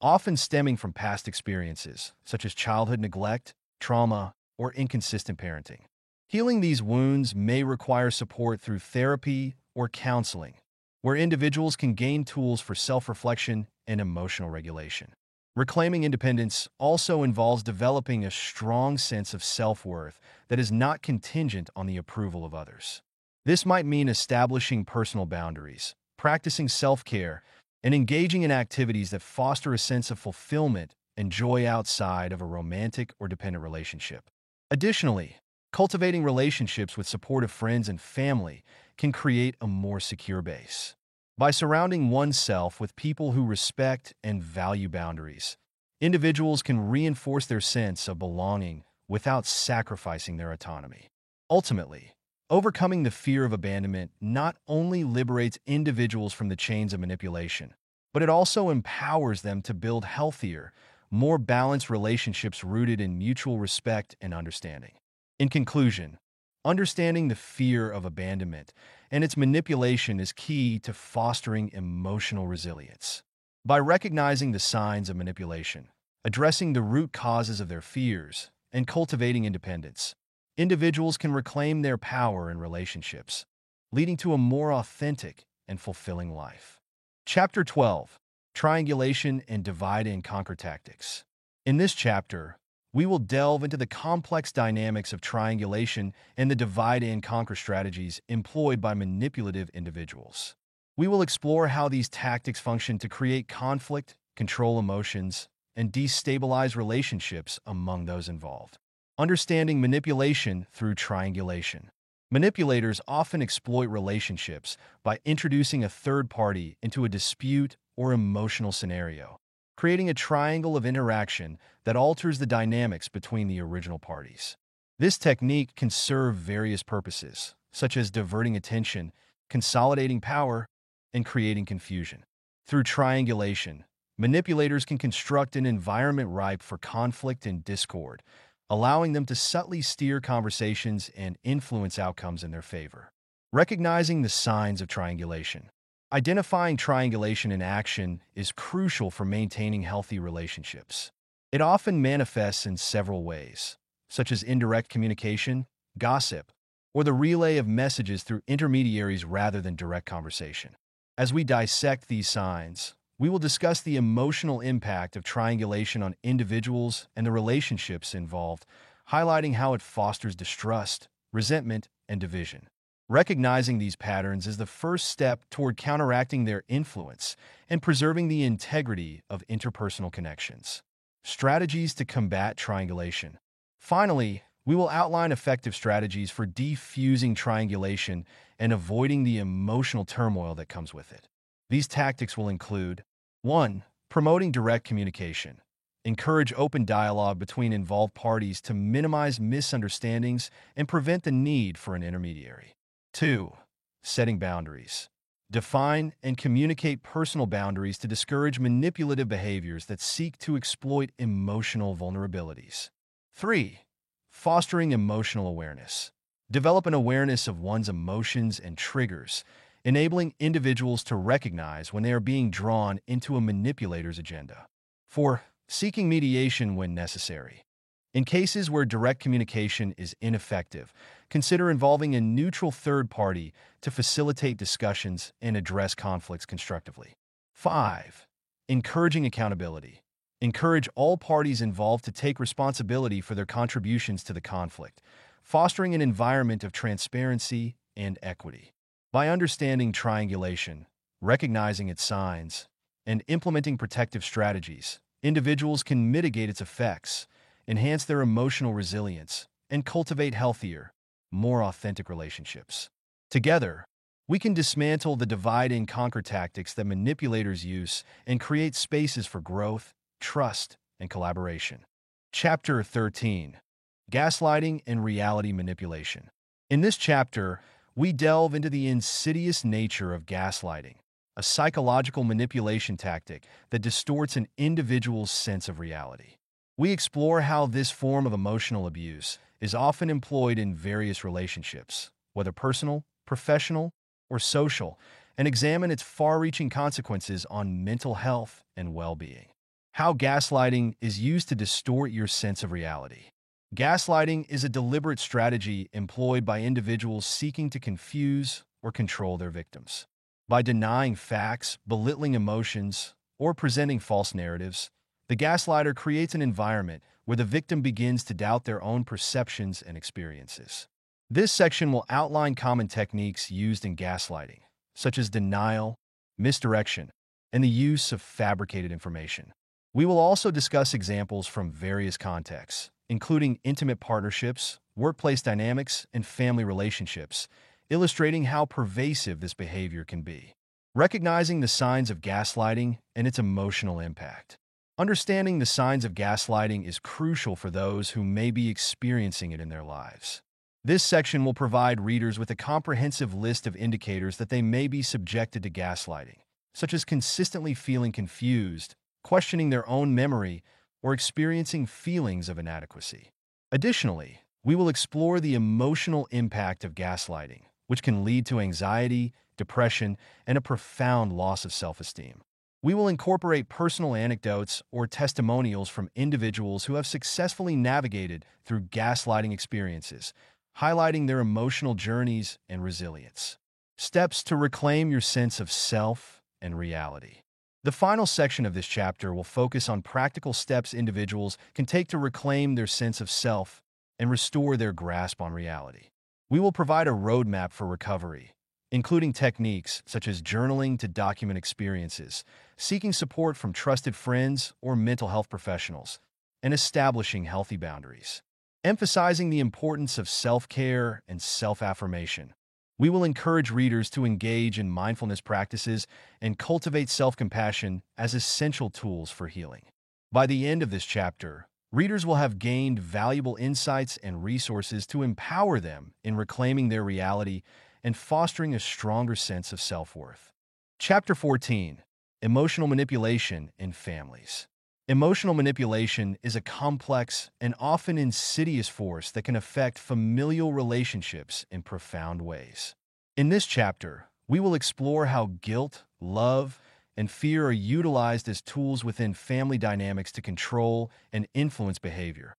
often stemming from past experiences, such as childhood neglect, trauma, or inconsistent parenting. Healing these wounds may require support through therapy or counseling, where individuals can gain tools for self-reflection and emotional regulation. Reclaiming independence also involves developing a strong sense of self-worth that is not contingent on the approval of others. This might mean establishing personal boundaries, practicing self-care, and engaging in activities that foster a sense of fulfillment and joy outside of a romantic or dependent relationship. Additionally, cultivating relationships with supportive friends and family can create a more secure base. By surrounding oneself with people who respect and value boundaries, individuals can reinforce their sense of belonging without sacrificing their autonomy. Ultimately, overcoming the fear of abandonment not only liberates individuals from the chains of manipulation, but it also empowers them to build healthier, more balanced relationships rooted in mutual respect and understanding. In conclusion, understanding the fear of abandonment and its manipulation is key to fostering emotional resilience. By recognizing the signs of manipulation, addressing the root causes of their fears, and cultivating independence, individuals can reclaim their power in relationships, leading to a more authentic and fulfilling life. Chapter 12 Triangulation and Divide and Conquer Tactics. In this chapter, we will delve into the complex dynamics of triangulation and the divide and conquer strategies employed by manipulative individuals. We will explore how these tactics function to create conflict, control emotions, and destabilize relationships among those involved. Understanding manipulation through triangulation. Manipulators often exploit relationships by introducing a third party into a dispute or emotional scenario, creating a triangle of interaction that alters the dynamics between the original parties. This technique can serve various purposes, such as diverting attention, consolidating power, and creating confusion. Through triangulation, manipulators can construct an environment ripe for conflict and discord, allowing them to subtly steer conversations and influence outcomes in their favor. Recognizing the signs of triangulation. Identifying triangulation in action is crucial for maintaining healthy relationships. It often manifests in several ways, such as indirect communication, gossip, or the relay of messages through intermediaries rather than direct conversation. As we dissect these signs, we will discuss the emotional impact of triangulation on individuals and the relationships involved, highlighting how it fosters distrust, resentment, and division. Recognizing these patterns is the first step toward counteracting their influence and preserving the integrity of interpersonal connections. Strategies to combat triangulation. Finally, we will outline effective strategies for defusing triangulation and avoiding the emotional turmoil that comes with it. These tactics will include 1. Promoting direct communication. Encourage open dialogue between involved parties to minimize misunderstandings and prevent the need for an intermediary. 2. Setting boundaries. Define and communicate personal boundaries to discourage manipulative behaviors that seek to exploit emotional vulnerabilities. 3. Fostering emotional awareness. Develop an awareness of one's emotions and triggers enabling individuals to recognize when they are being drawn into a manipulator's agenda. 4. Seeking mediation when necessary. In cases where direct communication is ineffective, consider involving a neutral third party to facilitate discussions and address conflicts constructively. 5. Encouraging accountability. Encourage all parties involved to take responsibility for their contributions to the conflict, fostering an environment of transparency and equity. By understanding triangulation, recognizing its signs, and implementing protective strategies, individuals can mitigate its effects, enhance their emotional resilience, and cultivate healthier, more authentic relationships. Together, we can dismantle the divide and conquer tactics that manipulators use and create spaces for growth, trust, and collaboration. Chapter 13 Gaslighting and Reality Manipulation. In this chapter, we delve into the insidious nature of gaslighting, a psychological manipulation tactic that distorts an individual's sense of reality. We explore how this form of emotional abuse is often employed in various relationships, whether personal, professional, or social, and examine its far-reaching consequences on mental health and well-being. How gaslighting is used to distort your sense of reality. Gaslighting is a deliberate strategy employed by individuals seeking to confuse or control their victims. By denying facts, belittling emotions, or presenting false narratives, the gaslighter creates an environment where the victim begins to doubt their own perceptions and experiences. This section will outline common techniques used in gaslighting, such as denial, misdirection, and the use of fabricated information. We will also discuss examples from various contexts, including intimate partnerships, workplace dynamics, and family relationships, illustrating how pervasive this behavior can be. Recognizing the signs of gaslighting and its emotional impact. Understanding the signs of gaslighting is crucial for those who may be experiencing it in their lives. This section will provide readers with a comprehensive list of indicators that they may be subjected to gaslighting, such as consistently feeling confused, questioning their own memory, or experiencing feelings of inadequacy. Additionally, we will explore the emotional impact of gaslighting, which can lead to anxiety, depression, and a profound loss of self-esteem. We will incorporate personal anecdotes or testimonials from individuals who have successfully navigated through gaslighting experiences, highlighting their emotional journeys and resilience. Steps to reclaim your sense of self and reality. The final section of this chapter will focus on practical steps individuals can take to reclaim their sense of self and restore their grasp on reality. We will provide a roadmap for recovery, including techniques such as journaling to document experiences, seeking support from trusted friends or mental health professionals, and establishing healthy boundaries. Emphasizing the importance of self-care and self-affirmation, we will encourage readers to engage in mindfulness practices and cultivate self-compassion as essential tools for healing. By the end of this chapter, readers will have gained valuable insights and resources to empower them in reclaiming their reality and fostering a stronger sense of self-worth. Chapter 14 Emotional Manipulation in Families Emotional manipulation is a complex and often insidious force that can affect familial relationships in profound ways. In this chapter, we will explore how guilt, love, and fear are utilized as tools within family dynamics to control and influence behavior,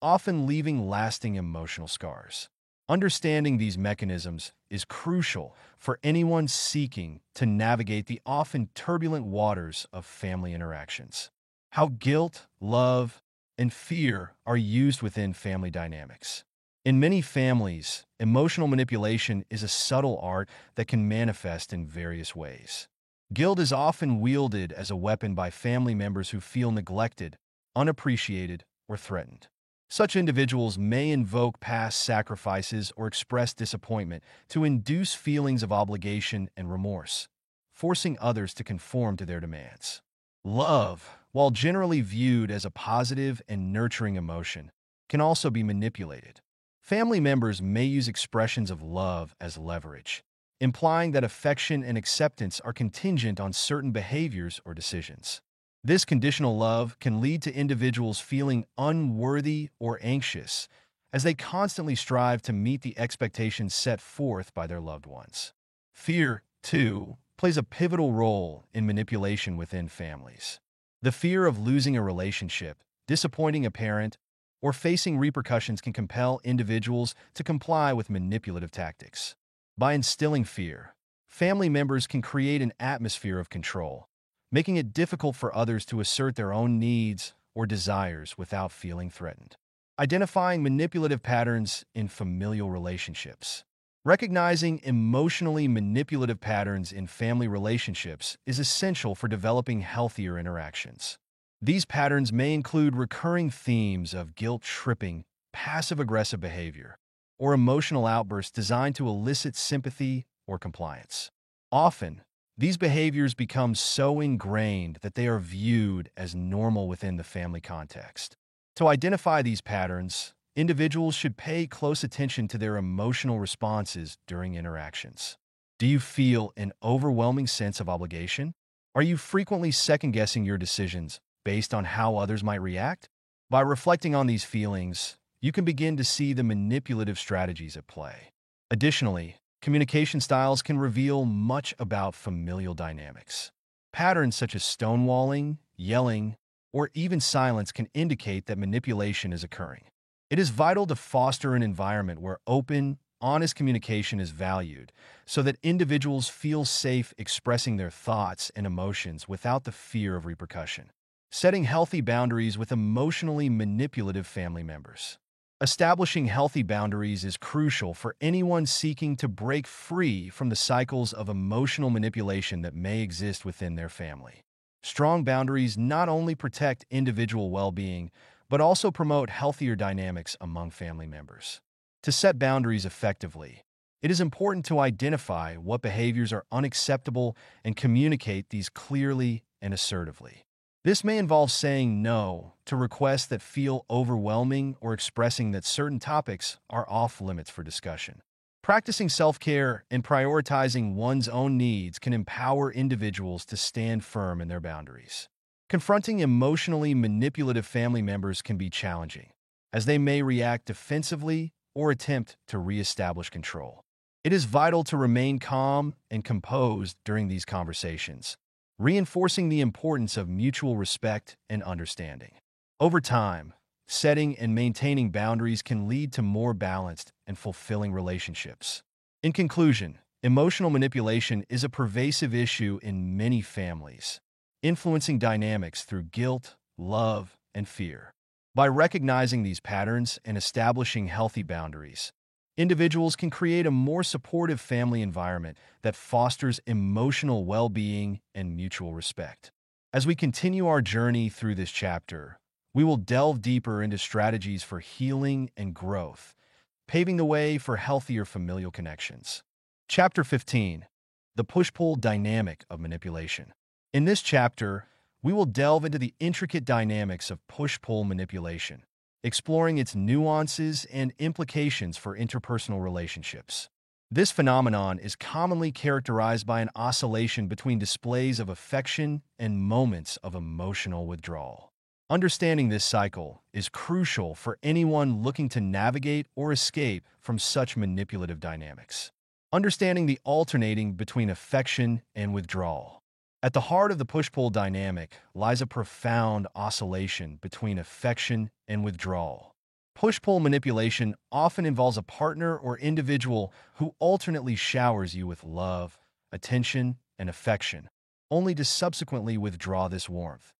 often leaving lasting emotional scars. Understanding these mechanisms is crucial for anyone seeking to navigate the often turbulent waters of family interactions how guilt, love, and fear are used within family dynamics. In many families, emotional manipulation is a subtle art that can manifest in various ways. Guilt is often wielded as a weapon by family members who feel neglected, unappreciated, or threatened. Such individuals may invoke past sacrifices or express disappointment to induce feelings of obligation and remorse, forcing others to conform to their demands. Love, while generally viewed as a positive and nurturing emotion, can also be manipulated. Family members may use expressions of love as leverage, implying that affection and acceptance are contingent on certain behaviors or decisions. This conditional love can lead to individuals feeling unworthy or anxious as they constantly strive to meet the expectations set forth by their loved ones. Fear, too, plays a pivotal role in manipulation within families. The fear of losing a relationship, disappointing a parent, or facing repercussions can compel individuals to comply with manipulative tactics. By instilling fear, family members can create an atmosphere of control, making it difficult for others to assert their own needs or desires without feeling threatened. Identifying manipulative patterns in familial relationships. Recognizing emotionally manipulative patterns in family relationships is essential for developing healthier interactions. These patterns may include recurring themes of guilt-tripping, passive-aggressive behavior, or emotional outbursts designed to elicit sympathy or compliance. Often, these behaviors become so ingrained that they are viewed as normal within the family context. To identify these patterns, individuals should pay close attention to their emotional responses during interactions. Do you feel an overwhelming sense of obligation? Are you frequently second-guessing your decisions based on how others might react? By reflecting on these feelings, you can begin to see the manipulative strategies at play. Additionally, communication styles can reveal much about familial dynamics. Patterns such as stonewalling, yelling, or even silence can indicate that manipulation is occurring. It is vital to foster an environment where open, honest communication is valued so that individuals feel safe expressing their thoughts and emotions without the fear of repercussion. Setting healthy boundaries with emotionally manipulative family members. Establishing healthy boundaries is crucial for anyone seeking to break free from the cycles of emotional manipulation that may exist within their family. Strong boundaries not only protect individual well-being, but also promote healthier dynamics among family members. To set boundaries effectively, it is important to identify what behaviors are unacceptable and communicate these clearly and assertively. This may involve saying no to requests that feel overwhelming or expressing that certain topics are off limits for discussion. Practicing self-care and prioritizing one's own needs can empower individuals to stand firm in their boundaries. Confronting emotionally manipulative family members can be challenging, as they may react defensively or attempt to reestablish control. It is vital to remain calm and composed during these conversations, reinforcing the importance of mutual respect and understanding. Over time, setting and maintaining boundaries can lead to more balanced and fulfilling relationships. In conclusion, emotional manipulation is a pervasive issue in many families, influencing dynamics through guilt, love, and fear. By recognizing these patterns and establishing healthy boundaries, individuals can create a more supportive family environment that fosters emotional well-being and mutual respect. As we continue our journey through this chapter, we will delve deeper into strategies for healing and growth, paving the way for healthier familial connections. Chapter 15 The Push Pull Dynamic of Manipulation. In this chapter, we will delve into the intricate dynamics of push pull manipulation, exploring its nuances and implications for interpersonal relationships. This phenomenon is commonly characterized by an oscillation between displays of affection and moments of emotional withdrawal. Understanding this cycle is crucial for anyone looking to navigate or escape from such manipulative dynamics. Understanding the alternating between affection and withdrawal. At the heart of the push-pull dynamic lies a profound oscillation between affection and withdrawal. Push-pull manipulation often involves a partner or individual who alternately showers you with love, attention, and affection, only to subsequently withdraw this warmth,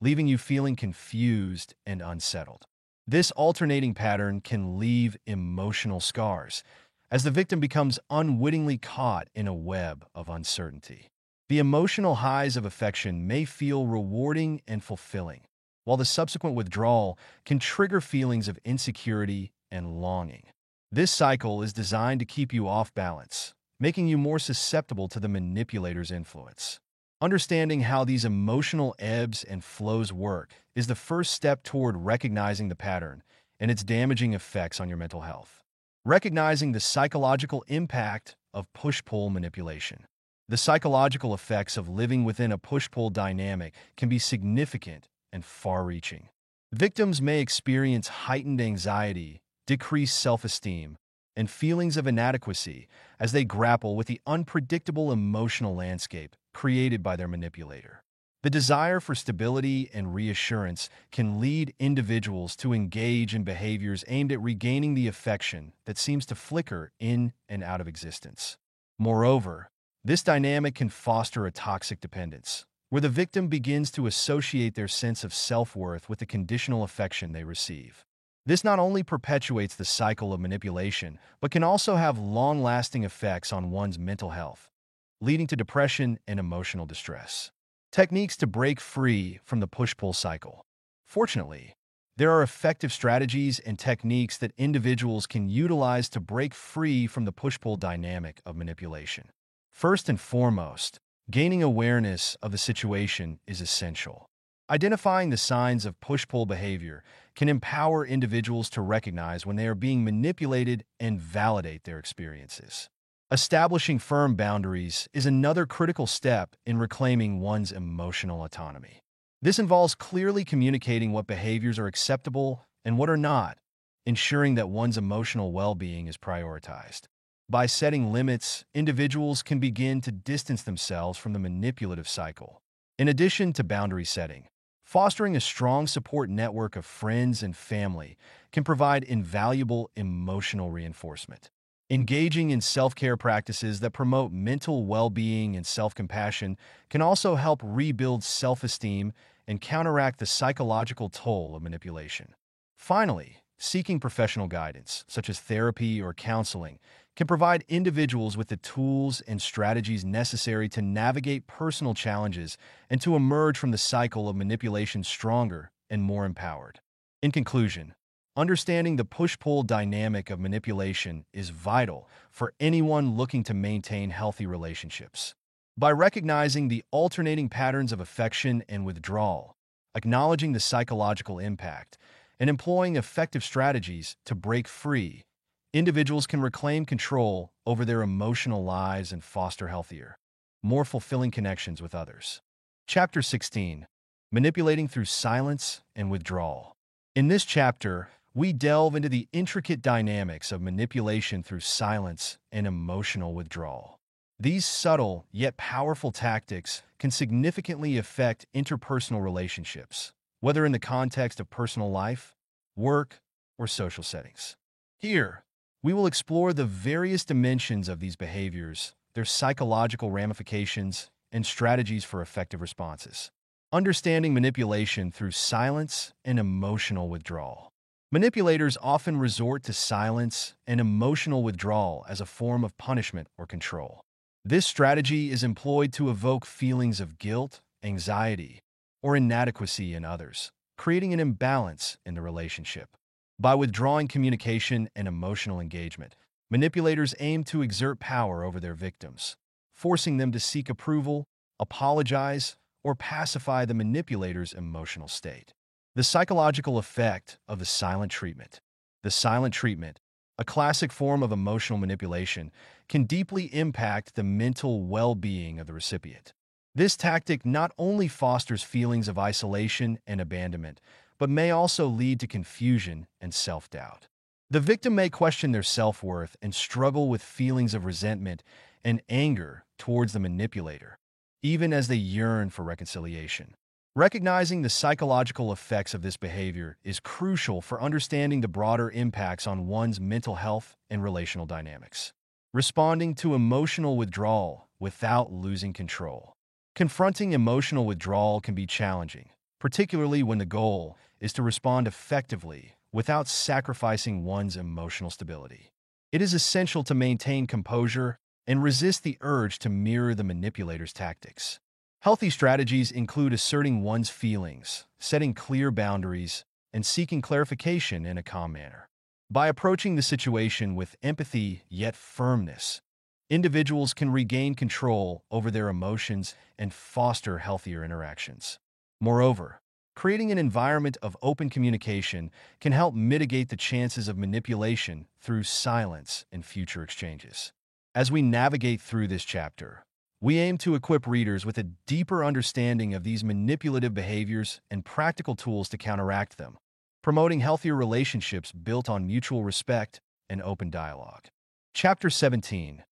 leaving you feeling confused and unsettled. This alternating pattern can leave emotional scars, as the victim becomes unwittingly caught in a web of uncertainty. The emotional highs of affection may feel rewarding and fulfilling, while the subsequent withdrawal can trigger feelings of insecurity and longing. This cycle is designed to keep you off balance, making you more susceptible to the manipulator's influence. Understanding how these emotional ebbs and flows work is the first step toward recognizing the pattern and its damaging effects on your mental health. Recognizing the psychological impact of push-pull manipulation. The psychological effects of living within a push-pull dynamic can be significant and far-reaching. Victims may experience heightened anxiety, decreased self-esteem, and feelings of inadequacy as they grapple with the unpredictable emotional landscape created by their manipulator. The desire for stability and reassurance can lead individuals to engage in behaviors aimed at regaining the affection that seems to flicker in and out of existence. Moreover, this dynamic can foster a toxic dependence, where the victim begins to associate their sense of self-worth with the conditional affection they receive. This not only perpetuates the cycle of manipulation, but can also have long-lasting effects on one's mental health, leading to depression and emotional distress. Techniques to break free from the push-pull cycle. Fortunately, there are effective strategies and techniques that individuals can utilize to break free from the push-pull dynamic of manipulation. First and foremost, gaining awareness of the situation is essential. Identifying the signs of push-pull behavior can empower individuals to recognize when they are being manipulated and validate their experiences. Establishing firm boundaries is another critical step in reclaiming one's emotional autonomy. This involves clearly communicating what behaviors are acceptable and what are not, ensuring that one's emotional well-being is prioritized. By setting limits, individuals can begin to distance themselves from the manipulative cycle. In addition to boundary setting, fostering a strong support network of friends and family can provide invaluable emotional reinforcement. Engaging in self-care practices that promote mental well-being and self-compassion can also help rebuild self-esteem and counteract the psychological toll of manipulation. Finally, seeking professional guidance, such as therapy or counseling, can provide individuals with the tools and strategies necessary to navigate personal challenges and to emerge from the cycle of manipulation stronger and more empowered. In conclusion, understanding the push-pull dynamic of manipulation is vital for anyone looking to maintain healthy relationships. By recognizing the alternating patterns of affection and withdrawal, acknowledging the psychological impact, and employing effective strategies to break free, individuals can reclaim control over their emotional lives and foster healthier, more fulfilling connections with others. Chapter 16 Manipulating Through Silence and Withdrawal. In this chapter, we delve into the intricate dynamics of manipulation through silence and emotional withdrawal. These subtle yet powerful tactics can significantly affect interpersonal relationships, whether in the context of personal life, work, or social settings. Here, we will explore the various dimensions of these behaviors, their psychological ramifications, and strategies for effective responses. Understanding manipulation through silence and emotional withdrawal. Manipulators often resort to silence and emotional withdrawal as a form of punishment or control. This strategy is employed to evoke feelings of guilt, anxiety, or inadequacy in others, creating an imbalance in the relationship. By withdrawing communication and emotional engagement, manipulators aim to exert power over their victims, forcing them to seek approval, apologize, or pacify the manipulator's emotional state. The psychological effect of the silent treatment. The silent treatment, a classic form of emotional manipulation, can deeply impact the mental well-being of the recipient. This tactic not only fosters feelings of isolation and abandonment, but may also lead to confusion and self-doubt. The victim may question their self-worth and struggle with feelings of resentment and anger towards the manipulator, even as they yearn for reconciliation. Recognizing the psychological effects of this behavior is crucial for understanding the broader impacts on one's mental health and relational dynamics. Responding to emotional withdrawal without losing control. Confronting emotional withdrawal can be challenging, particularly when the goal is to respond effectively without sacrificing one's emotional stability. It is essential to maintain composure and resist the urge to mirror the manipulator's tactics. Healthy strategies include asserting one's feelings, setting clear boundaries, and seeking clarification in a calm manner. By approaching the situation with empathy yet firmness, individuals can regain control over their emotions and foster healthier interactions. Moreover, creating an environment of open communication can help mitigate the chances of manipulation through silence in future exchanges. As we navigate through this chapter, we aim to equip readers with a deeper understanding of these manipulative behaviors and practical tools to counteract them, promoting healthier relationships built on mutual respect and open dialogue. Chapter 17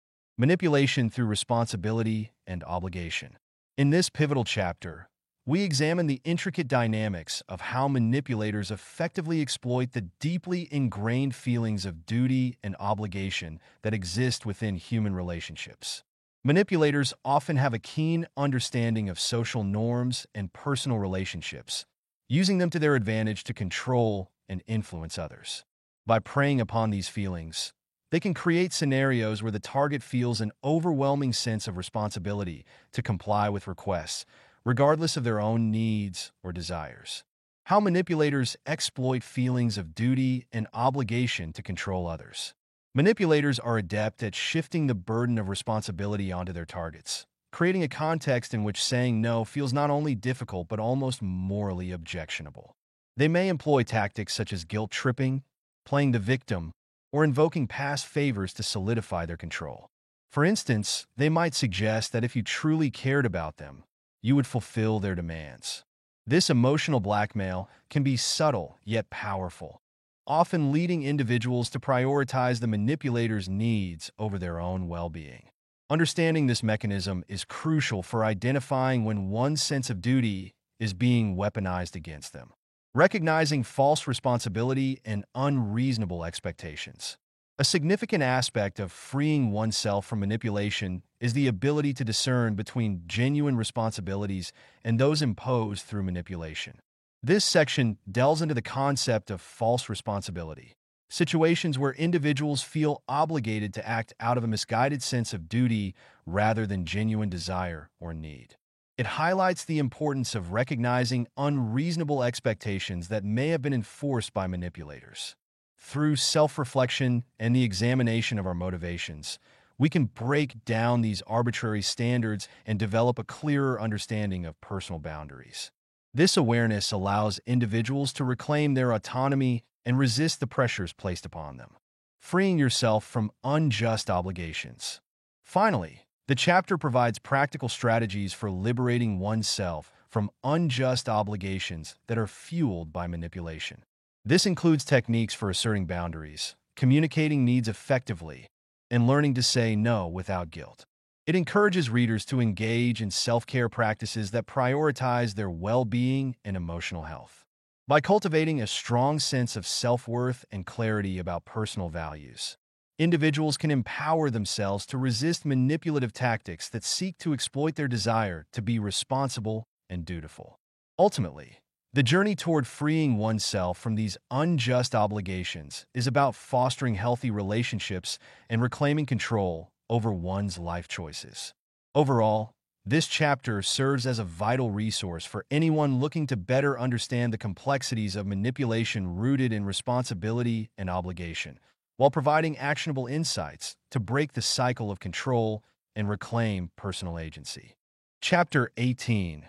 Manipulation through Responsibility and Obligation. In this pivotal chapter, we examine the intricate dynamics of how manipulators effectively exploit the deeply ingrained feelings of duty and obligation that exist within human relationships. Manipulators often have a keen understanding of social norms and personal relationships, using them to their advantage to control and influence others. By preying upon these feelings, they can create scenarios where the target feels an overwhelming sense of responsibility to comply with requests, regardless of their own needs or desires. How manipulators exploit feelings of duty and obligation to control others. Manipulators are adept at shifting the burden of responsibility onto their targets, creating a context in which saying no feels not only difficult but almost morally objectionable. They may employ tactics such as guilt tripping, playing the victim, or invoking past favors to solidify their control. For instance, they might suggest that if you truly cared about them, you would fulfill their demands. This emotional blackmail can be subtle yet powerful, often leading individuals to prioritize the manipulator's needs over their own well-being. Understanding this mechanism is crucial for identifying when one's sense of duty is being weaponized against them. Recognizing false responsibility and unreasonable expectations. A significant aspect of freeing oneself from manipulation is the ability to discern between genuine responsibilities and those imposed through manipulation. This section delves into the concept of false responsibility, situations where individuals feel obligated to act out of a misguided sense of duty rather than genuine desire or need. It highlights the importance of recognizing unreasonable expectations that may have been enforced by manipulators. Through self-reflection and the examination of our motivations, we can break down these arbitrary standards and develop a clearer understanding of personal boundaries. This awareness allows individuals to reclaim their autonomy and resist the pressures placed upon them, freeing yourself from unjust obligations. Finally, the chapter provides practical strategies for liberating oneself from unjust obligations that are fueled by manipulation. This includes techniques for asserting boundaries, communicating needs effectively, and learning to say no without guilt. It encourages readers to engage in self-care practices that prioritize their well-being and emotional health. By cultivating a strong sense of self-worth and clarity about personal values, individuals can empower themselves to resist manipulative tactics that seek to exploit their desire to be responsible and dutiful. Ultimately, the journey toward freeing oneself from these unjust obligations is about fostering healthy relationships and reclaiming control over one's life choices. Overall, this chapter serves as a vital resource for anyone looking to better understand the complexities of manipulation rooted in responsibility and obligation, while providing actionable insights to break the cycle of control and reclaim personal agency. Chapter 18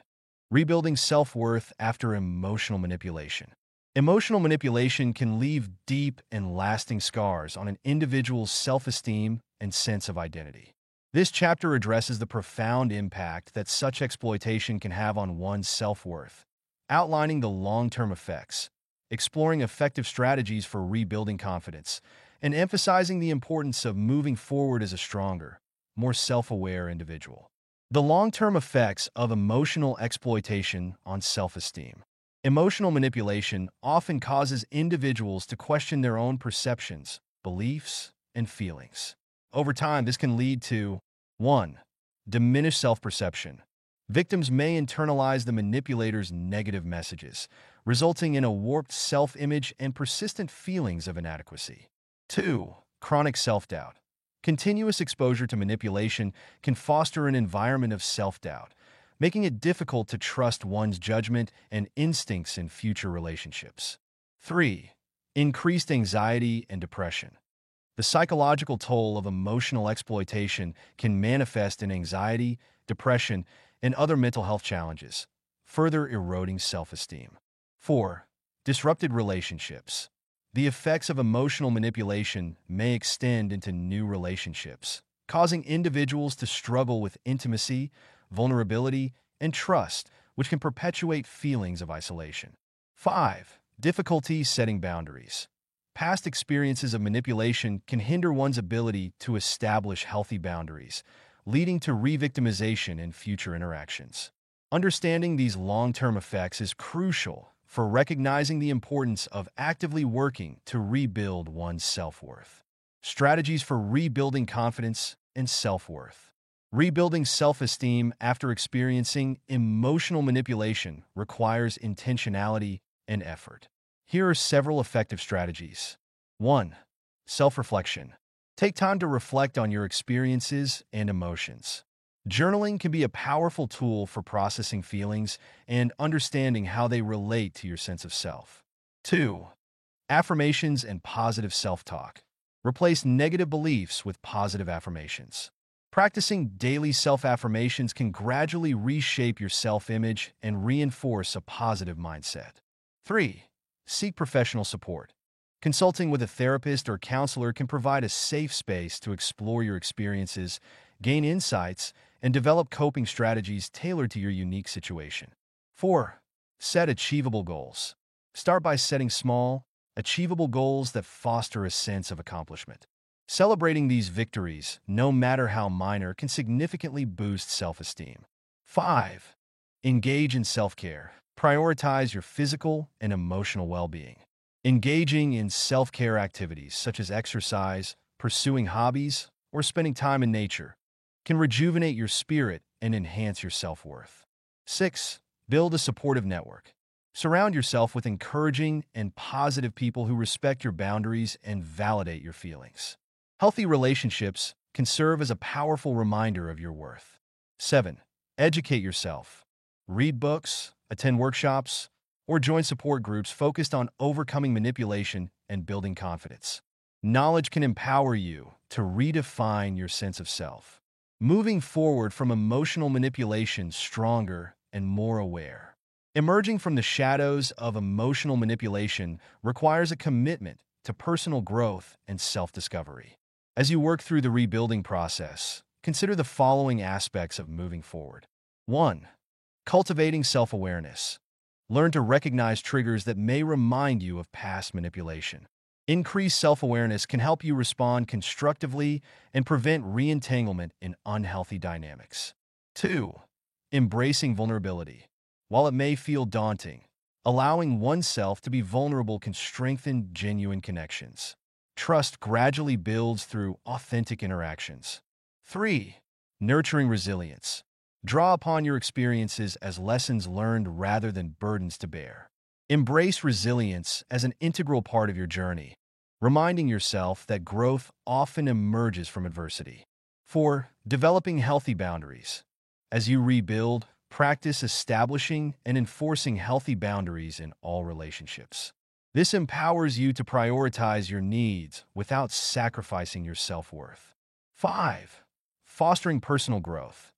Rebuilding self-worth after emotional manipulation. Emotional manipulation can leave deep and lasting scars on an individual's self-esteem and sense of identity. This chapter addresses the profound impact that such exploitation can have on one's self-worth, outlining the long-term effects, exploring effective strategies for rebuilding confidence, and emphasizing the importance of moving forward as a stronger, more self-aware individual. The long-term effects of emotional exploitation on self-esteem. Emotional manipulation often causes individuals to question their own perceptions, beliefs, and feelings. Over time, this can lead to 1. Diminished self-perception. Victims may internalize the manipulator's negative messages, resulting in a warped self-image and persistent feelings of inadequacy. 2. Chronic self-doubt. Continuous exposure to manipulation can foster an environment of self-doubt, making it difficult to trust one's judgment and instincts in future relationships. 3. Increased anxiety and depression. The psychological toll of emotional exploitation can manifest in anxiety, depression, and other mental health challenges, further eroding self-esteem. 4. Disrupted relationships. The effects of emotional manipulation may extend into new relationships, causing individuals to struggle with intimacy, vulnerability, and trust, which can perpetuate feelings of isolation. 5. Difficulty setting boundaries. Past experiences of manipulation can hinder one's ability to establish healthy boundaries, leading to re-victimization in future interactions. Understanding these long-term effects is crucial for recognizing the importance of actively working to rebuild one's self-worth. Strategies for rebuilding confidence and self-worth. Rebuilding self-esteem after experiencing emotional manipulation requires intentionality and effort. Here are several effective strategies. 1. Self-reflection. Take time to reflect on your experiences and emotions. Journaling can be a powerful tool for processing feelings and understanding how they relate to your sense of self. 2. Affirmations and positive self-talk. Replace negative beliefs with positive affirmations. Practicing daily self-affirmations can gradually reshape your self-image and reinforce a positive mindset. 3. Seek professional support. Consulting with a therapist or counselor can provide a safe space to explore your experiences, gain insights, and develop coping strategies tailored to your unique situation. 4. Set achievable goals. Start by setting small, achievable goals that foster a sense of accomplishment. Celebrating these victories, no matter how minor, can significantly boost self-esteem. 5. Engage in self-care. Prioritize your physical and emotional well-being. Engaging in self-care activities such as exercise, pursuing hobbies, or spending time in nature can rejuvenate your spirit and enhance your self-worth. 6. Build a supportive network. Surround yourself with encouraging and positive people who respect your boundaries and validate your feelings. Healthy relationships can serve as a powerful reminder of your worth. 7. Educate yourself. Read books, attend workshops, or join support groups focused on overcoming manipulation and building confidence. Knowledge can empower you to redefine your sense of self, moving forward from emotional manipulation stronger and more aware. Emerging from the shadows of emotional manipulation requires a commitment to personal growth and self-discovery. As you work through the rebuilding process, consider the following aspects of moving forward. 1. Cultivating self-awareness. Learn to recognize triggers that may remind you of past manipulation. Increased self-awareness can help you respond constructively and prevent re-entanglement in unhealthy dynamics. 2. Embracing vulnerability. While it may feel daunting, allowing oneself to be vulnerable can strengthen genuine connections. Trust gradually builds through authentic interactions. 3. Nurturing resilience. Draw upon your experiences as lessons learned rather than burdens to bear. Embrace resilience as an integral part of your journey, reminding yourself that growth often emerges from adversity. 4. Developing healthy boundaries. As you rebuild, Practice establishing and enforcing healthy boundaries in all relationships. This empowers you to prioritize your needs without sacrificing your self-worth. 5. Fostering personal growth.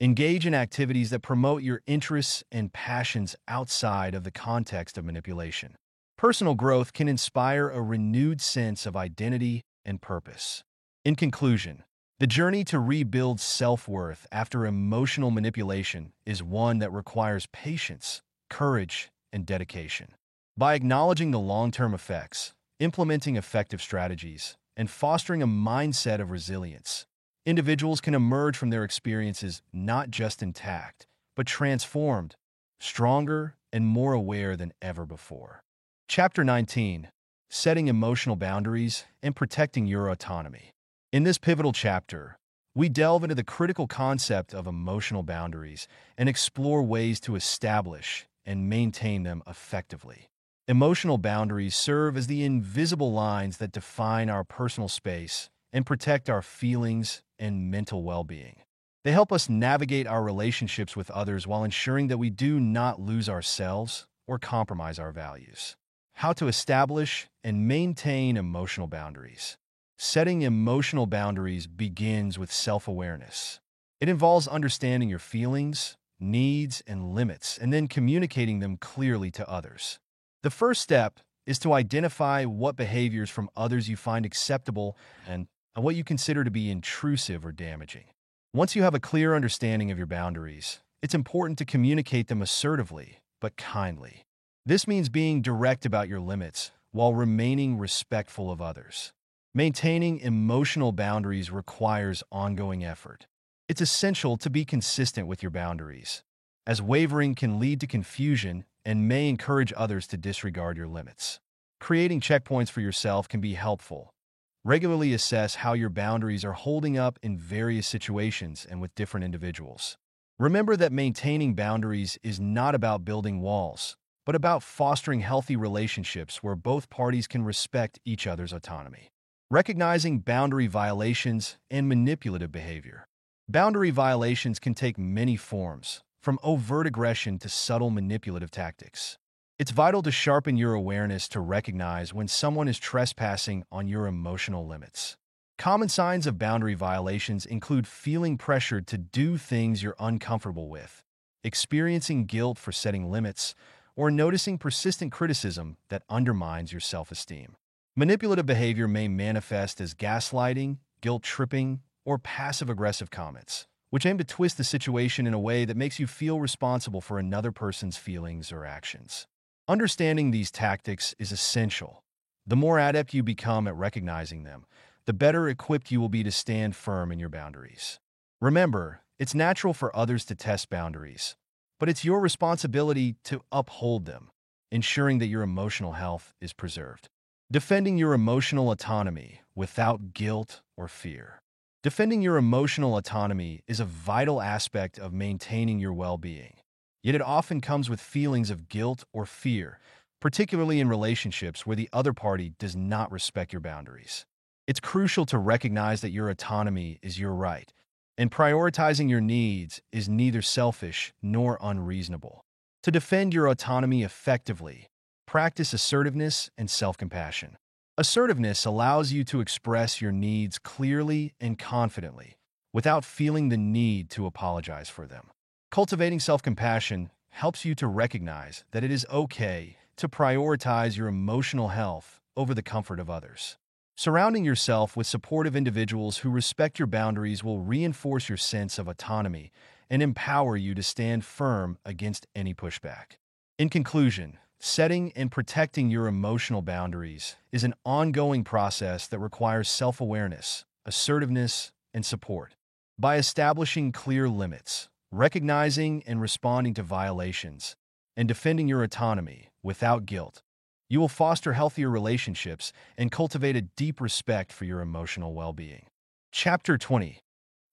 Engage in activities that promote your interests and passions outside of the context of manipulation. Personal growth can inspire a renewed sense of identity and purpose. In conclusion, the journey to rebuild self-worth after emotional manipulation is one that requires patience, courage, and dedication. By acknowledging the long-term effects, implementing effective strategies, and fostering a mindset of resilience, individuals can emerge from their experiences not just intact, but transformed, stronger, and more aware than ever before. Chapter 19 Setting Emotional Boundaries and Protecting Your Autonomy. In this pivotal chapter, we delve into the critical concept of emotional boundaries and explore ways to establish and maintain them effectively. Emotional boundaries serve as the invisible lines that define our personal space and protect our feelings and mental well-being. They help us navigate our relationships with others while ensuring that we do not lose ourselves or compromise our values. How to establish and maintain emotional boundaries. Setting emotional boundaries begins with self-awareness. It involves understanding your feelings, needs, and limits, and then communicating them clearly to others. The first step is to identify what behaviors from others you find acceptable and what you consider to be intrusive or damaging. Once you have a clear understanding of your boundaries, it's important to communicate them assertively, but kindly. This means being direct about your limits while remaining respectful of others. Maintaining emotional boundaries requires ongoing effort. It's essential to be consistent with your boundaries, as wavering can lead to confusion and may encourage others to disregard your limits. Creating checkpoints for yourself can be helpful. Regularly assess how your boundaries are holding up in various situations and with different individuals. Remember that maintaining boundaries is not about building walls, but about fostering healthy relationships where both parties can respect each other's autonomy. Recognizing boundary violations and manipulative behavior. Boundary violations can take many forms, from overt aggression to subtle manipulative tactics. It's vital to sharpen your awareness to recognize when someone is trespassing on your emotional limits. Common signs of boundary violations include feeling pressured to do things you're uncomfortable with, experiencing guilt for setting limits, or noticing persistent criticism that undermines your self-esteem. Manipulative behavior may manifest as gaslighting, guilt-tripping, or passive-aggressive comments, which aim to twist the situation in a way that makes you feel responsible for another person's feelings or actions. Understanding these tactics is essential. The more adept you become at recognizing them, the better equipped you will be to stand firm in your boundaries. Remember, it's natural for others to test boundaries, but it's your responsibility to uphold them, ensuring that your emotional health is preserved. Defending your emotional autonomy without guilt or fear. Defending your emotional autonomy is a vital aspect of maintaining your well-being. Yet it often comes with feelings of guilt or fear, particularly in relationships where the other party does not respect your boundaries. It's crucial to recognize that your autonomy is your right, and prioritizing your needs is neither selfish nor unreasonable. To defend your autonomy effectively, practice assertiveness and self-compassion. Assertiveness allows you to express your needs clearly and confidently without feeling the need to apologize for them. Cultivating self-compassion helps you to recognize that it is okay to prioritize your emotional health over the comfort of others. Surrounding yourself with supportive individuals who respect your boundaries will reinforce your sense of autonomy and empower you to stand firm against any pushback. In conclusion, setting and protecting your emotional boundaries is an ongoing process that requires self-awareness, assertiveness, and support. By establishing clear limits, recognizing and responding to violations, and defending your autonomy without guilt, you will foster healthier relationships and cultivate a deep respect for your emotional well-being. Chapter 20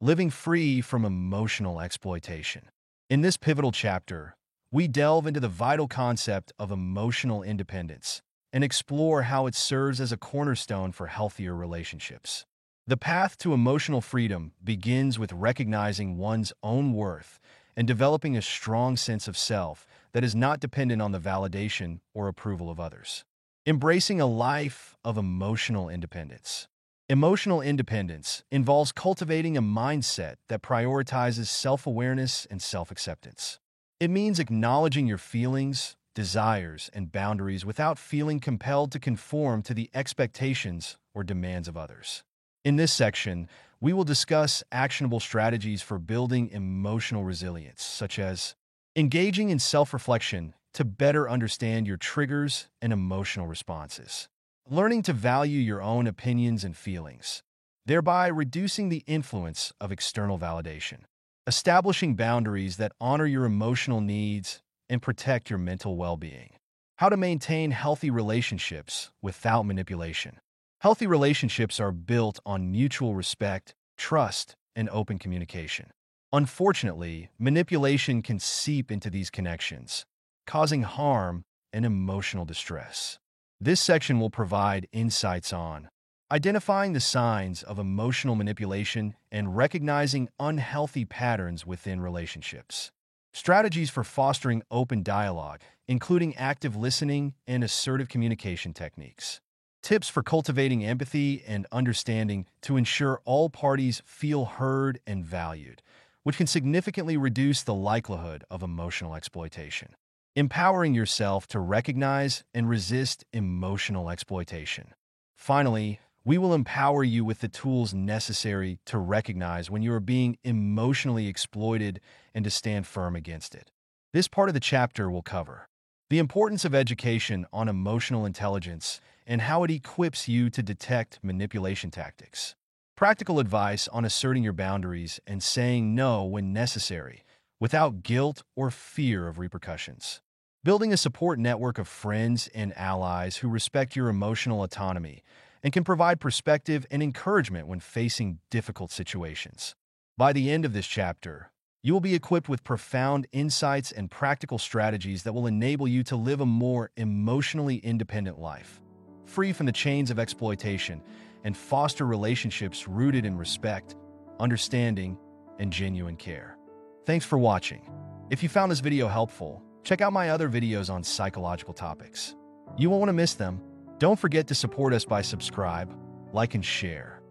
Living Free from Emotional Exploitation In this pivotal chapter, we delve into the vital concept of emotional independence and explore how it serves as a cornerstone for healthier relationships. The path to emotional freedom begins with recognizing one's own worth and developing a strong sense of self that is not dependent on the validation or approval of others. Embracing a life of emotional independence. Emotional independence involves cultivating a mindset that prioritizes self-awareness and self-acceptance. It means acknowledging your feelings, desires, and boundaries without feeling compelled to conform to the expectations or demands of others. In this section, we will discuss actionable strategies for building emotional resilience, such as engaging in self-reflection to better understand your triggers and emotional responses, learning to value your own opinions and feelings, thereby reducing the influence of external validation, establishing boundaries that honor your emotional needs and protect your mental well-being, how to maintain healthy relationships without manipulation, Healthy relationships are built on mutual respect, trust, and open communication. Unfortunately, manipulation can seep into these connections, causing harm and emotional distress. This section will provide insights on identifying the signs of emotional manipulation and recognizing unhealthy patterns within relationships. Strategies for fostering open dialogue, including active listening and assertive communication techniques. Tips for cultivating empathy and understanding to ensure all parties feel heard and valued, which can significantly reduce the likelihood of emotional exploitation. Empowering yourself to recognize and resist emotional exploitation. Finally, we will empower you with the tools necessary to recognize when you are being emotionally exploited and to stand firm against it. This part of the chapter will cover the importance of education on emotional intelligence and how it equips you to detect manipulation tactics. Practical advice on asserting your boundaries and saying no when necessary, without guilt or fear of repercussions. Building a support network of friends and allies who respect your emotional autonomy and can provide perspective and encouragement when facing difficult situations. By the end of this chapter, you will be equipped with profound insights and practical strategies that will enable you to live a more emotionally independent life free from the chains of exploitation, and foster relationships rooted in respect, understanding, and genuine care. Thanks for watching. If you found this video helpful, check out my other videos on psychological topics. You won't want to miss them. Don't forget to support us by subscribe, like, and share.